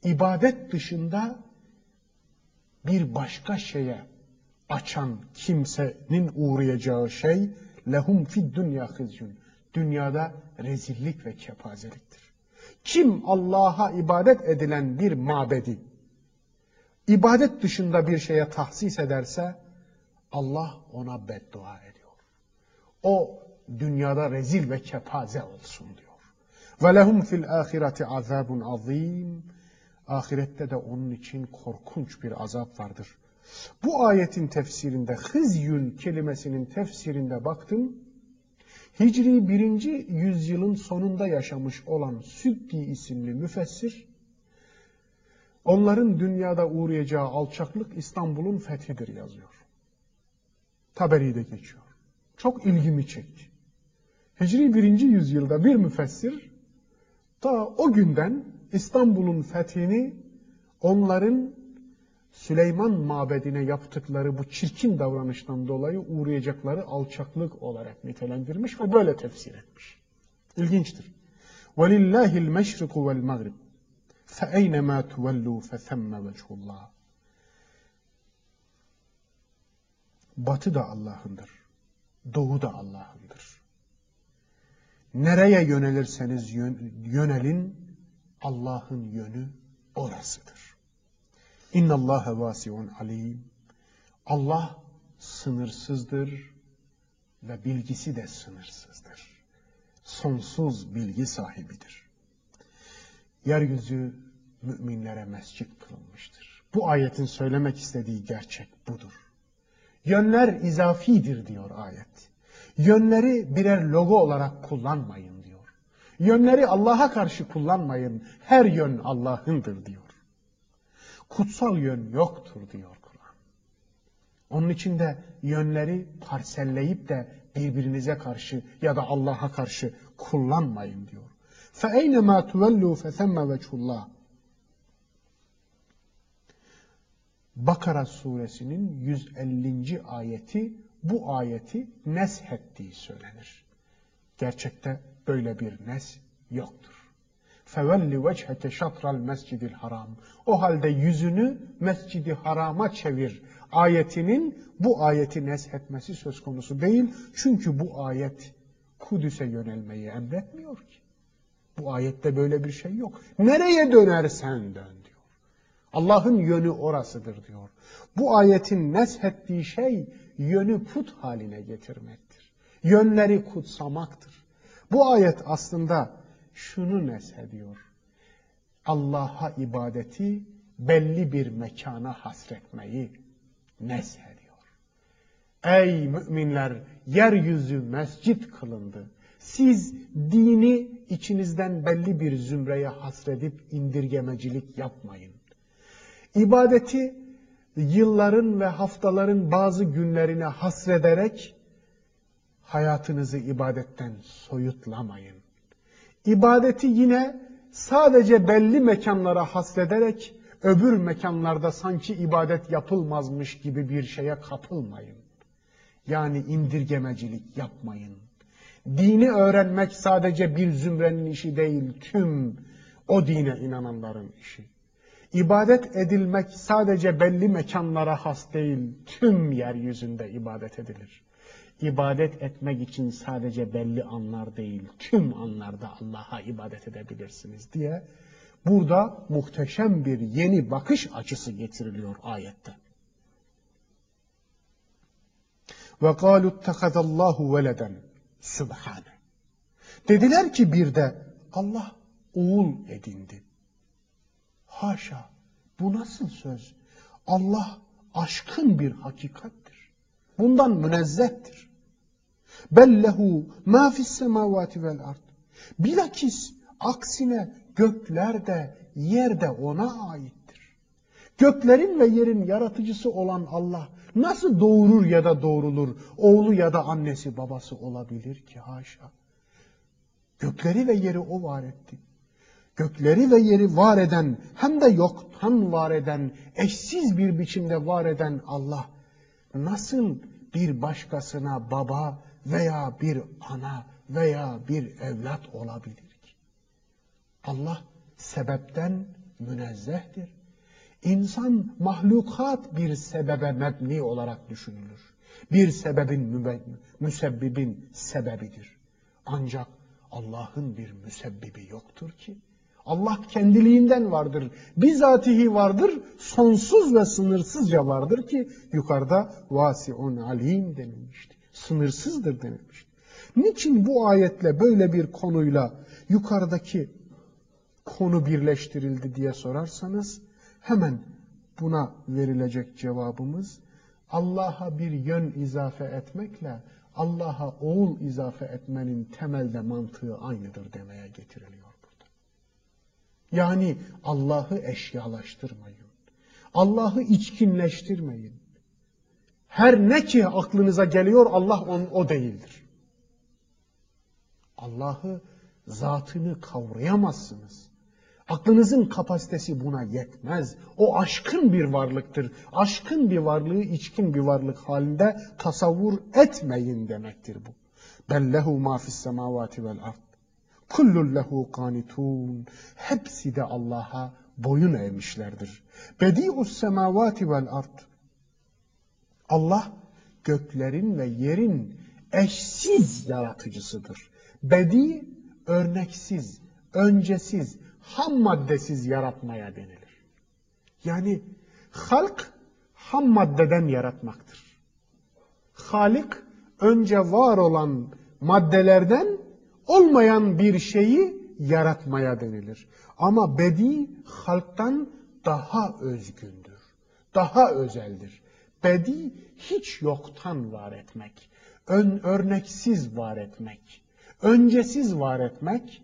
Speaker 2: ibadet dışında bir başka şeye açan kimsenin uğrayacağı şey lehum fid dünya hızyun. Dünyada rezillik ve kepazeliktir. Kim Allah'a ibadet edilen bir mabedi ibadet dışında bir şeye tahsis ederse Allah ona beddua ediyor. O dünyada rezil ve kepaze olsun diyor. Ve lehum fil ahireti azabun azim. Ahirette de onun için korkunç bir azap vardır. Bu ayetin tefsirinde hızyün kelimesinin tefsirinde baktım. Hicri birinci yüzyılın sonunda yaşamış olan Süddi isimli müfessir, onların dünyada uğrayacağı alçaklık İstanbul'un fethidir yazıyor. Taberi'de geçiyor. Çok ilgimi çekti. Hicri birinci yüzyılda bir müfessir, ta o günden İstanbul'un fethini onların Süleyman mabedine yaptıkları bu çirkin davranıştan dolayı uğrayacakları alçaklık olarak nitelendirmiş ve böyle tefsir etmiş. İlginçtir. وَلِلَّهِ الْمَشْرِقُ وَالْمَغْرِبُ فَاَيْنَمَا تُوَلُّوا فَثَمَّ وَجْهُ اللّٰهِ Batı da Allah'ındır. Doğu da Allah'ındır. Nereye yönelirseniz yönelin, Allah'ın yönü orasıdır. İnna Allaha vasiun alim. Allah sınırsızdır ve bilgisi de sınırsızdır. Sonsuz bilgi sahibidir. Yeryüzü müminlere mescit kılınmıştır. Bu ayetin söylemek istediği gerçek budur. Yönler izafidir diyor ayet. Yönleri birer logo olarak kullanmayın diyor. Yönleri Allah'a karşı kullanmayın. Her yön Allah'ındır diyor kutsal yön yoktur diyor Kur'an. Onun için de yönleri parselleyip de birbirinize karşı ya da Allah'a karşı kullanmayın diyor. فَاَيْنَمَا تُوَلُّوا فَثَمَّ وَجْهُ اللّٰهِ Bakara suresinin 150. ayeti bu ayeti neshettiği söylenir. Gerçekte böyle bir nes yoktur. Fevelli vecheke şatral mescidil haram. O halde yüzünü mescidi harama çevir. Ayetinin bu ayeti neshetmesi söz konusu değil. Çünkü bu ayet Kudüs'e yönelmeyi emretmiyor ki. Bu ayette böyle bir şey yok. Nereye dönersen dön diyor. Allah'ın yönü orasıdır diyor. Bu ayetin neshettiği şey yönü put haline getirmektir. Yönleri kutsamaktır. Bu ayet aslında şunu neshediyor. Allah'a ibadeti belli bir mekana hasretmeyi neshediyor. Ey müminler yeryüzü mescit kılındı. Siz dini içinizden belli bir zümreye hasredip indirgemecilik yapmayın. İbadeti yılların ve haftaların bazı günlerine hasrederek hayatınızı ibadetten soyutlamayın. İbadeti yine sadece belli mekanlara hasrederek öbür mekanlarda sanki ibadet yapılmazmış gibi bir şeye kapılmayın. Yani indirgemecilik yapmayın. Dini öğrenmek sadece bir zümrenin işi değil, tüm o dine inananların işi. İbadet edilmek sadece belli mekanlara has değil, tüm yeryüzünde ibadet edilir. İbadet etmek için sadece belli anlar değil, tüm anlarda Allah'a ibadet edebilirsiniz diye burada muhteşem bir yeni bakış açısı getiriliyor ayette. Ve kalu ittekadallahu veleden Sübhane. Dediler ki bir de Allah oğul edindi. Haşa bu nasıl söz? Allah aşkın bir hakikattir. Bundan münezzehtir. Bellehu ma fis semavati vel ard. Bilakis aksine gökler de yer de ona aittir. Göklerin ve yerin yaratıcısı olan Allah nasıl doğurur ya da doğrulur, oğlu ya da annesi babası olabilir ki haşa. Gökleri ve yeri o var etti gökleri ve yeri var eden hem de yoktan var eden, eşsiz bir biçimde var eden Allah nasıl bir başkasına baba veya bir ana veya bir evlat olabilir ki? Allah sebepten münezzehtir. İnsan mahlukat bir sebebe mebni olarak düşünülür. Bir sebebin müsebbibin sebebidir. Ancak Allah'ın bir müsebbibi yoktur ki. Allah kendiliğinden vardır. Bizatihi vardır, sonsuz ve sınırsızca vardır ki yukarıda vasiun alim denilmişti. Sınırsızdır denilmişti. Niçin bu ayetle böyle bir konuyla yukarıdaki konu birleştirildi diye sorarsanız hemen buna verilecek cevabımız Allah'a bir yön izafe etmekle Allah'a oğul izafe etmenin temelde mantığı aynıdır demeye getiriliyor. Yani Allah'ı eşyalaştırmayın. Allah'ı içkinleştirmeyin. Her ne ki aklınıza geliyor Allah on, o değildir. Allah'ı zatını kavrayamazsınız. Aklınızın kapasitesi buna yetmez. O aşkın bir varlıktır. Aşkın bir varlığı içkin bir varlık halinde tasavvur etmeyin demektir bu. Bellehu ma fis semavati vel ard. Kullun lehu kanitun. Hepsi de Allah'a boyun eğmişlerdir. Bedi'us semavati vel ard. Allah göklerin ve yerin eşsiz yaratıcısıdır. Bedi örneksiz, öncesiz, ham maddesiz yaratmaya denilir. Yani halk ham maddeden yaratmaktır. Halik önce var olan maddelerden olmayan bir şeyi yaratmaya denilir. Ama bedi halktan daha özgündür, daha özeldir. Bedi hiç yoktan var etmek, ön, örneksiz var etmek, öncesiz var etmek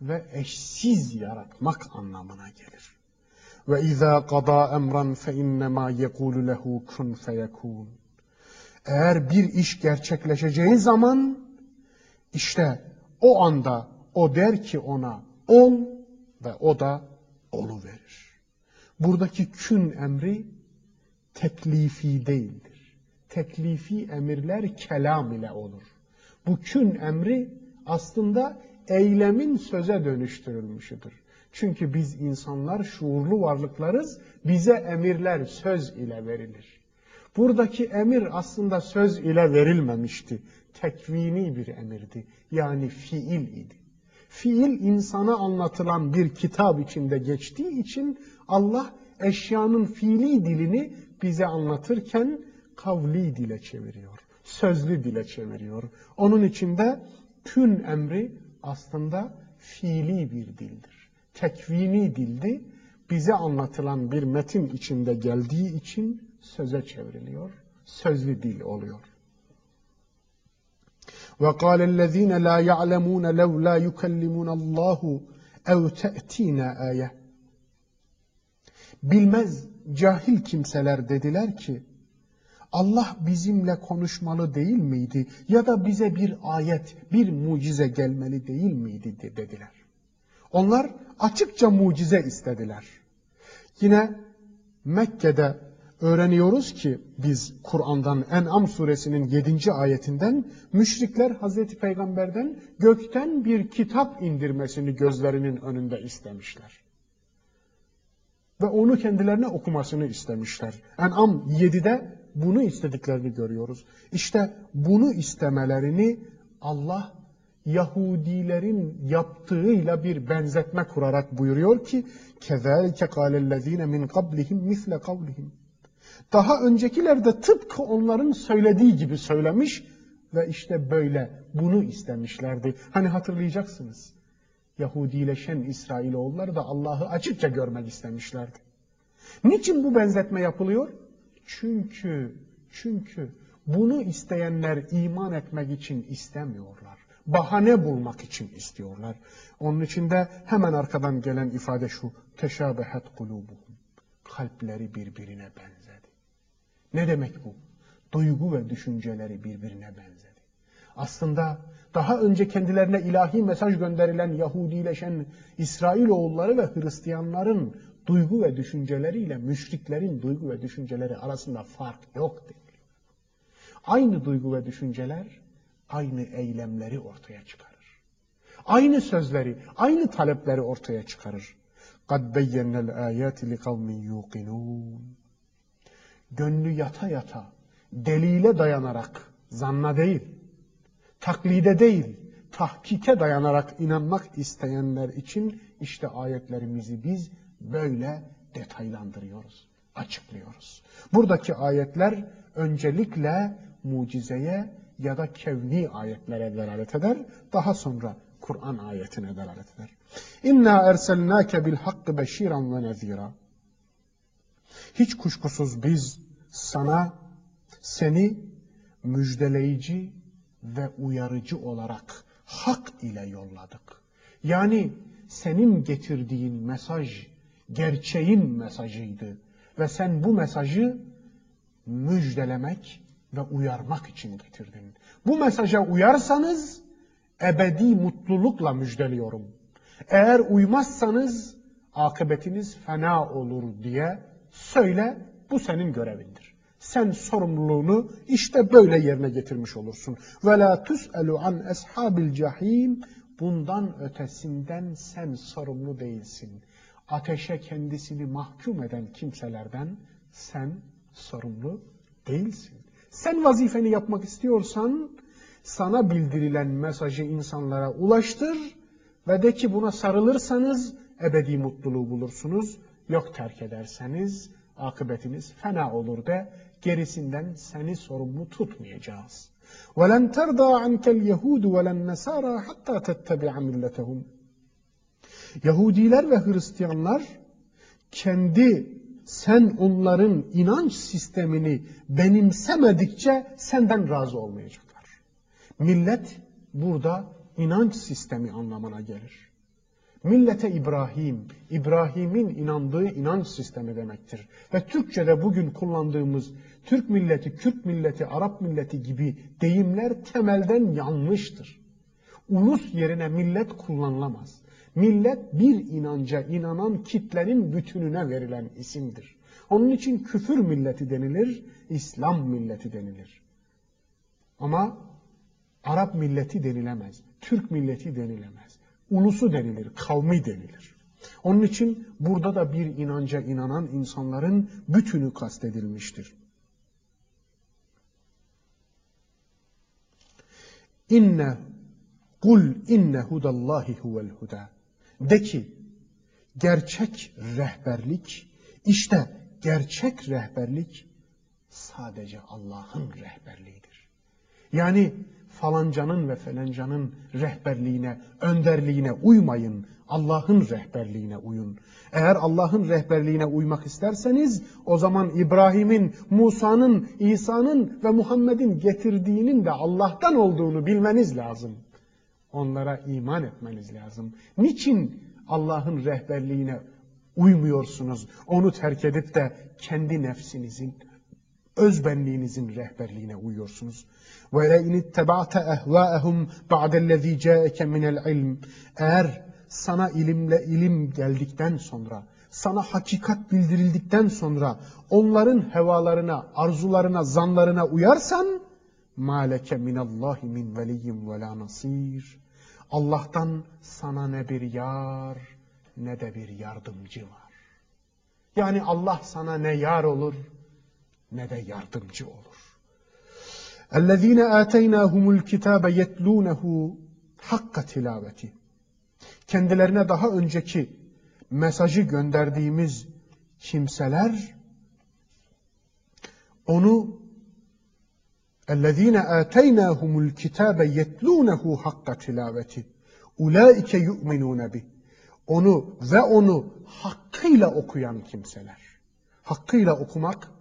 Speaker 2: ve eşsiz yaratmak anlamına gelir. Ve izâ qadâ emran fe innemâ yekûlu lehu kun feyekûn. Eğer bir iş gerçekleşeceği zaman işte o anda o der ki ona ol ve o da olu verir. Buradaki kün emri teklifi değildir. Teklifi emirler kelam ile olur. Bu kün emri aslında eylemin söze dönüştürülmüşüdür. Çünkü biz insanlar şuurlu varlıklarız, bize emirler söz ile verilir. Buradaki emir aslında söz ile verilmemişti. Tekvini bir emirdi. Yani fiil idi. Fiil insana anlatılan bir kitap içinde geçtiği için Allah eşyanın fiili dilini bize anlatırken kavli dile çeviriyor. Sözlü dile çeviriyor. Onun içinde kün emri aslında fiili bir dildir. Tekvini dildi. Bize anlatılan bir metin içinde geldiği için söze çevriliyor. Sözlü dil oluyor. وقال الذين لا يعلمون لولا يكلمنا الله أو تأتينا آية Bilmez cahil kimseler dediler ki Allah bizimle konuşmalı değil miydi ya da bize bir ayet, bir mucize gelmeli değil miydi dediler. Onlar açıkça mucize istediler. Yine Mekke'de öğreniyoruz ki biz Kur'an'dan En'am suresinin 7. ayetinden müşrikler Hazreti Peygamber'den gökten bir kitap indirmesini gözlerinin önünde istemişler Ve onu kendilerine okumasını istemişler. En'am 7'de bunu istediklerini görüyoruz. İşte bunu istemelerini Allah Yahudilerin yaptığıyla bir benzetme kurarak buyuruyor ki كَذَٰلِكَ قَالَ الَّذ۪ينَ مِنْ قَبْلِهِمْ مِثْلَ قَوْلِهِمْ Daha öncekiler de tıpkı onların söylediği gibi söylemiş ve işte böyle bunu istemişlerdi. Hani hatırlayacaksınız. Yahudileşen İsrailoğulları da Allah'ı açıkça görmek istemişlerdi. Niçin bu benzetme yapılıyor? Çünkü, çünkü bunu isteyenler iman etmek için istemiyorlar. Bahane bulmak için istiyorlar. Onun için de hemen arkadan gelen ifade şu. Teşabehet kulubuhum. Kalpleri birbirine benzedi. Ne demek bu? Duygu ve düşünceleri birbirine benzedi. Aslında daha önce kendilerine ilahi mesaj gönderilen Yahudileşen İsrailoğulları ve Hristiyanların duygu ve düşünceleriyle müşriklerin duygu ve düşünceleri arasında fark yok deniliyor. Aynı duygu ve düşünceler aynı eylemleri ortaya çıkarır. Aynı sözleri, aynı talepleri ortaya çıkarır. قَدْ بَيَّنَّ الْآيَاتِ لِقَوْمٍ يُوقِنُونَ Gönlü yata yata, delile dayanarak, zanna değil, taklide değil, tahkike dayanarak inanmak isteyenler için işte ayetlerimizi biz böyle detaylandırıyoruz, açıklıyoruz. Buradaki ayetler öncelikle mucizeye ya da kevni ayetlere delalet eder. Daha sonra Kur'an ayetine delalet eder. İnna erselnake bil hakkı beşiran ve nezira. Hiç kuşkusuz biz sana seni müjdeleyici ve uyarıcı olarak hak ile yolladık. Yani senin getirdiğin mesaj gerçeğin mesajıydı ve sen bu mesajı müjdelemek ve uyarmak için getirdin. Bu mesaja uyarsanız ebedi mutlulukla müjdeliyorum. Eğer uymazsanız akıbetiniz fena olur diye söyle bu senin görevindir. Sen sorumluluğunu işte böyle yerine getirmiş olursun. Ve la tus'elu an eshabil cahim bundan ötesinden sen sorumlu değilsin. Ateşe kendisini mahkum eden kimselerden sen sorumlu değilsin. Sen vazifeni yapmak istiyorsan sana bildirilen mesajı insanlara ulaştır ve de ki buna sarılırsanız ebedi mutluluğu bulursunuz. Yok terk ederseniz akıbetiniz fena olur de gerisinden seni sorumlu tutmayacağız. وَلَنْ تَرْضَى عَنْكَ الْيَهُودُ وَلَنْ نَسَارَى حَتَّى تَتَّبِعَ مِلَّتَهُمْ Yahudiler ve Hristiyanlar kendi sen onların inanç sistemini benimsemedikçe senden razı olmayacaklar. Millet burada inanç sistemi anlamına gelir. Millete İbrahim, İbrahim'in inandığı inanç sistemi demektir. Ve Türkçe'de bugün kullandığımız Türk milleti, Kürt milleti, Arap milleti gibi deyimler temelden yanlıştır. Ulus yerine millet kullanılamaz. Millet bir inanca inanan kitlenin bütününe verilen isimdir. Onun için küfür milleti denilir, İslam milleti denilir. Ama Arap milleti denilemez, Türk milleti denilemez. Ulusu denilir, kavmi denilir. Onun için burada da bir inanca inanan insanların bütünü kastedilmiştir. İnne kul inne hudallahi huvel huda. De ki gerçek rehberlik işte gerçek rehberlik sadece Allah'ın rehberliğidir. Yani falancanın ve felancanın rehberliğine, önderliğine uymayın. Allah'ın rehberliğine uyun. Eğer Allah'ın rehberliğine uymak isterseniz o zaman İbrahim'in, Musa'nın, İsa'nın ve Muhammed'in getirdiğinin de Allah'tan olduğunu bilmeniz lazım. Onlara iman etmeniz lazım. Niçin Allah'ın rehberliğine uymuyorsunuz? Onu terk edip de kendi nefsinizin, özbenliğinizin rehberliğine uyuyorsunuz. Ve in ittaba'te ehvâehum ba'dellezî câeke minel ilm. Eğer sana ilimle ilim geldikten sonra, sana hakikat bildirildikten sonra onların hevalarına, arzularına, zanlarına uyarsan maleke minallahi min veliyyin ve la nasir. Allah'tan sana ne bir yar ne de bir yardımcı var. Yani Allah sana ne yar olur ne de yardımcı olur. اَلَّذ۪ينَ آتَيْنَاهُمُ الْكِتَابَ يَتْلُونَهُ hakka tilaveti. Kendilerine daha önceki mesajı gönderdiğimiz kimseler onu اَلَّذ۪ينَ آتَيْنَاهُمُ الْكِتَابَ يَتْلُونَهُ hakka tilaveti. اُولَٰئِكَ يُؤْمِنُونَ بِهِ Onu ve onu hakkıyla okuyan kimseler. Hakkıyla okumak,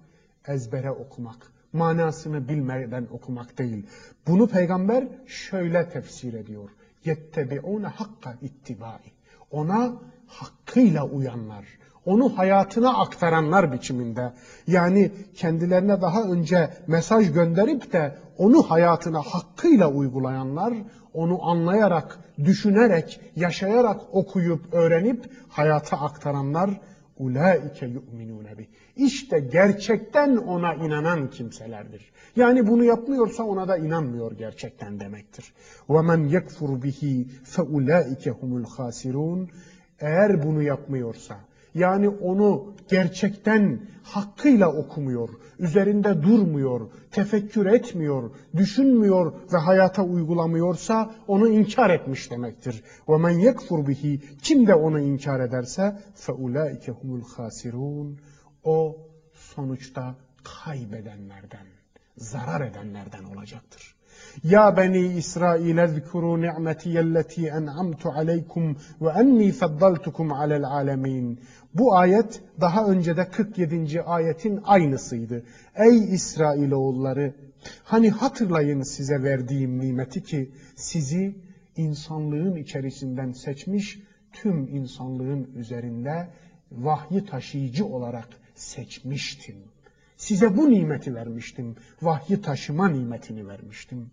Speaker 2: ezbere okumak, manasını bilmeden okumak değil. Bunu peygamber şöyle tefsir ediyor. يَتَّبِعُونَ hakka ittibai. Ona hakkıyla uyanlar, onu hayatına aktaranlar biçiminde. Yani kendilerine daha önce mesaj gönderip de onu hayatına hakkıyla uygulayanlar, onu anlayarak, düşünerek, yaşayarak okuyup, öğrenip hayata aktaranlar ulaike yu'minune bi. İşte gerçekten ona inanan kimselerdir. Yani bunu yapmıyorsa ona da inanmıyor gerçekten demektir. Ve men yekfur bihi fe ulaike humul hasirun. Eğer bunu yapmıyorsa, yani onu gerçekten hakkıyla okumuyor, üzerinde durmuyor, tefekkür etmiyor, düşünmüyor ve hayata uygulamıyorsa onu inkar etmiş demektir. وَمَنْ يَكْفُرْ bihi Kim de onu inkar ederse فَاُولَٰئِكَ هُمُ الْخَاسِرُونَ o sonuçta kaybedenlerden, zarar edenlerden olacaktır. Ya beni İsrail ezkuru ni'metiyelleti en'amtu aleykum ve enni faddaltukum alel alemin. Bu ayet daha önce de 47. ayetin aynısıydı. Ey İsrailoğulları hani hatırlayın size verdiğim nimeti ki sizi insanlığın içerisinden seçmiş tüm insanlığın üzerinde vahyi taşıyıcı olarak seçmiştim. Size bu nimeti vermiştim. Vahyi taşıma nimetini vermiştim.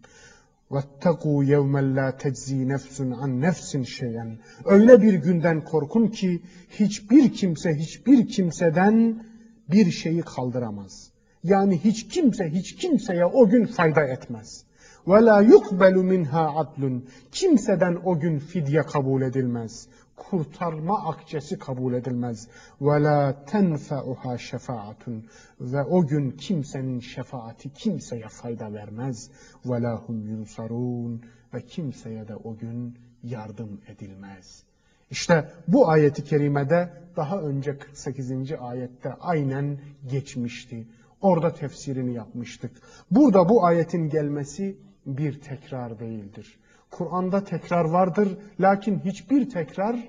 Speaker 2: وَاتَّقُوا يَوْمًا لَا تَجْزِي نَفْسٌ عَنْ نَفْسٍ شَيْئًا Öyle bir günden korkun ki hiçbir kimse hiçbir kimseden bir şeyi kaldıramaz. Yani hiç kimse hiç kimseye o gün fayda etmez. ve la yukbelu minha adlun. Kimseden o gün fidye kabul edilmez. Kurtarma akçesi kabul edilmez. Ve la tenfeuha şefaatun. Ve o gün kimsenin şefaati kimseye fayda vermez. Ve la hum yunsarun. Ve kimseye de o gün yardım edilmez. İşte bu ayeti kerimede daha önce 48. ayette aynen geçmişti. Orada tefsirini yapmıştık. Burada bu ayetin gelmesi bir tekrar değildir. Kur'an'da tekrar vardır lakin hiçbir tekrar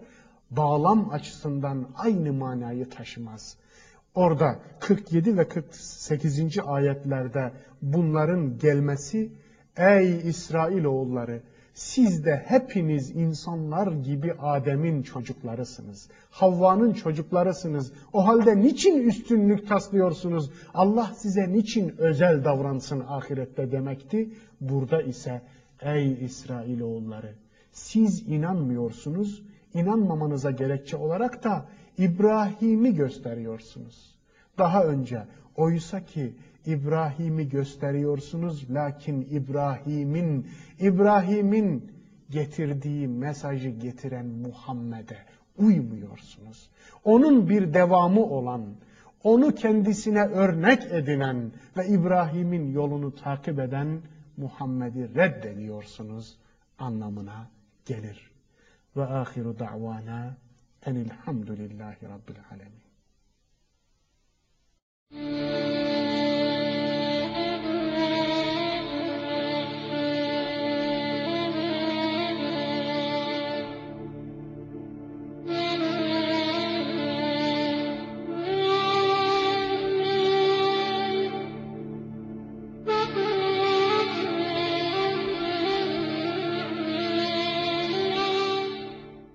Speaker 2: bağlam açısından aynı manayı taşımaz. Orada 47 ve 48. ayetlerde bunların gelmesi ey İsrailoğulları siz de hepiniz insanlar gibi Adem'in çocuklarısınız. Havva'nın çocuklarısınız. O halde niçin üstünlük taslıyorsunuz? Allah size niçin özel davransın ahirette demekti. Burada ise ey İsrailoğulları siz inanmıyorsunuz. İnanmamanıza gerekçe olarak da İbrahim'i gösteriyorsunuz. Daha önce oysa ki İbrahim'i gösteriyorsunuz lakin İbrahim'in İbrahim'in getirdiği mesajı getiren Muhammed'e uymuyorsunuz. Onun bir devamı olan, onu kendisine örnek edinen ve İbrahim'in yolunu takip eden Muhammed'i reddediyorsunuz anlamına gelir. Ve ahiru da'vana enilhamdülillahi rabbil alemin. Thank you.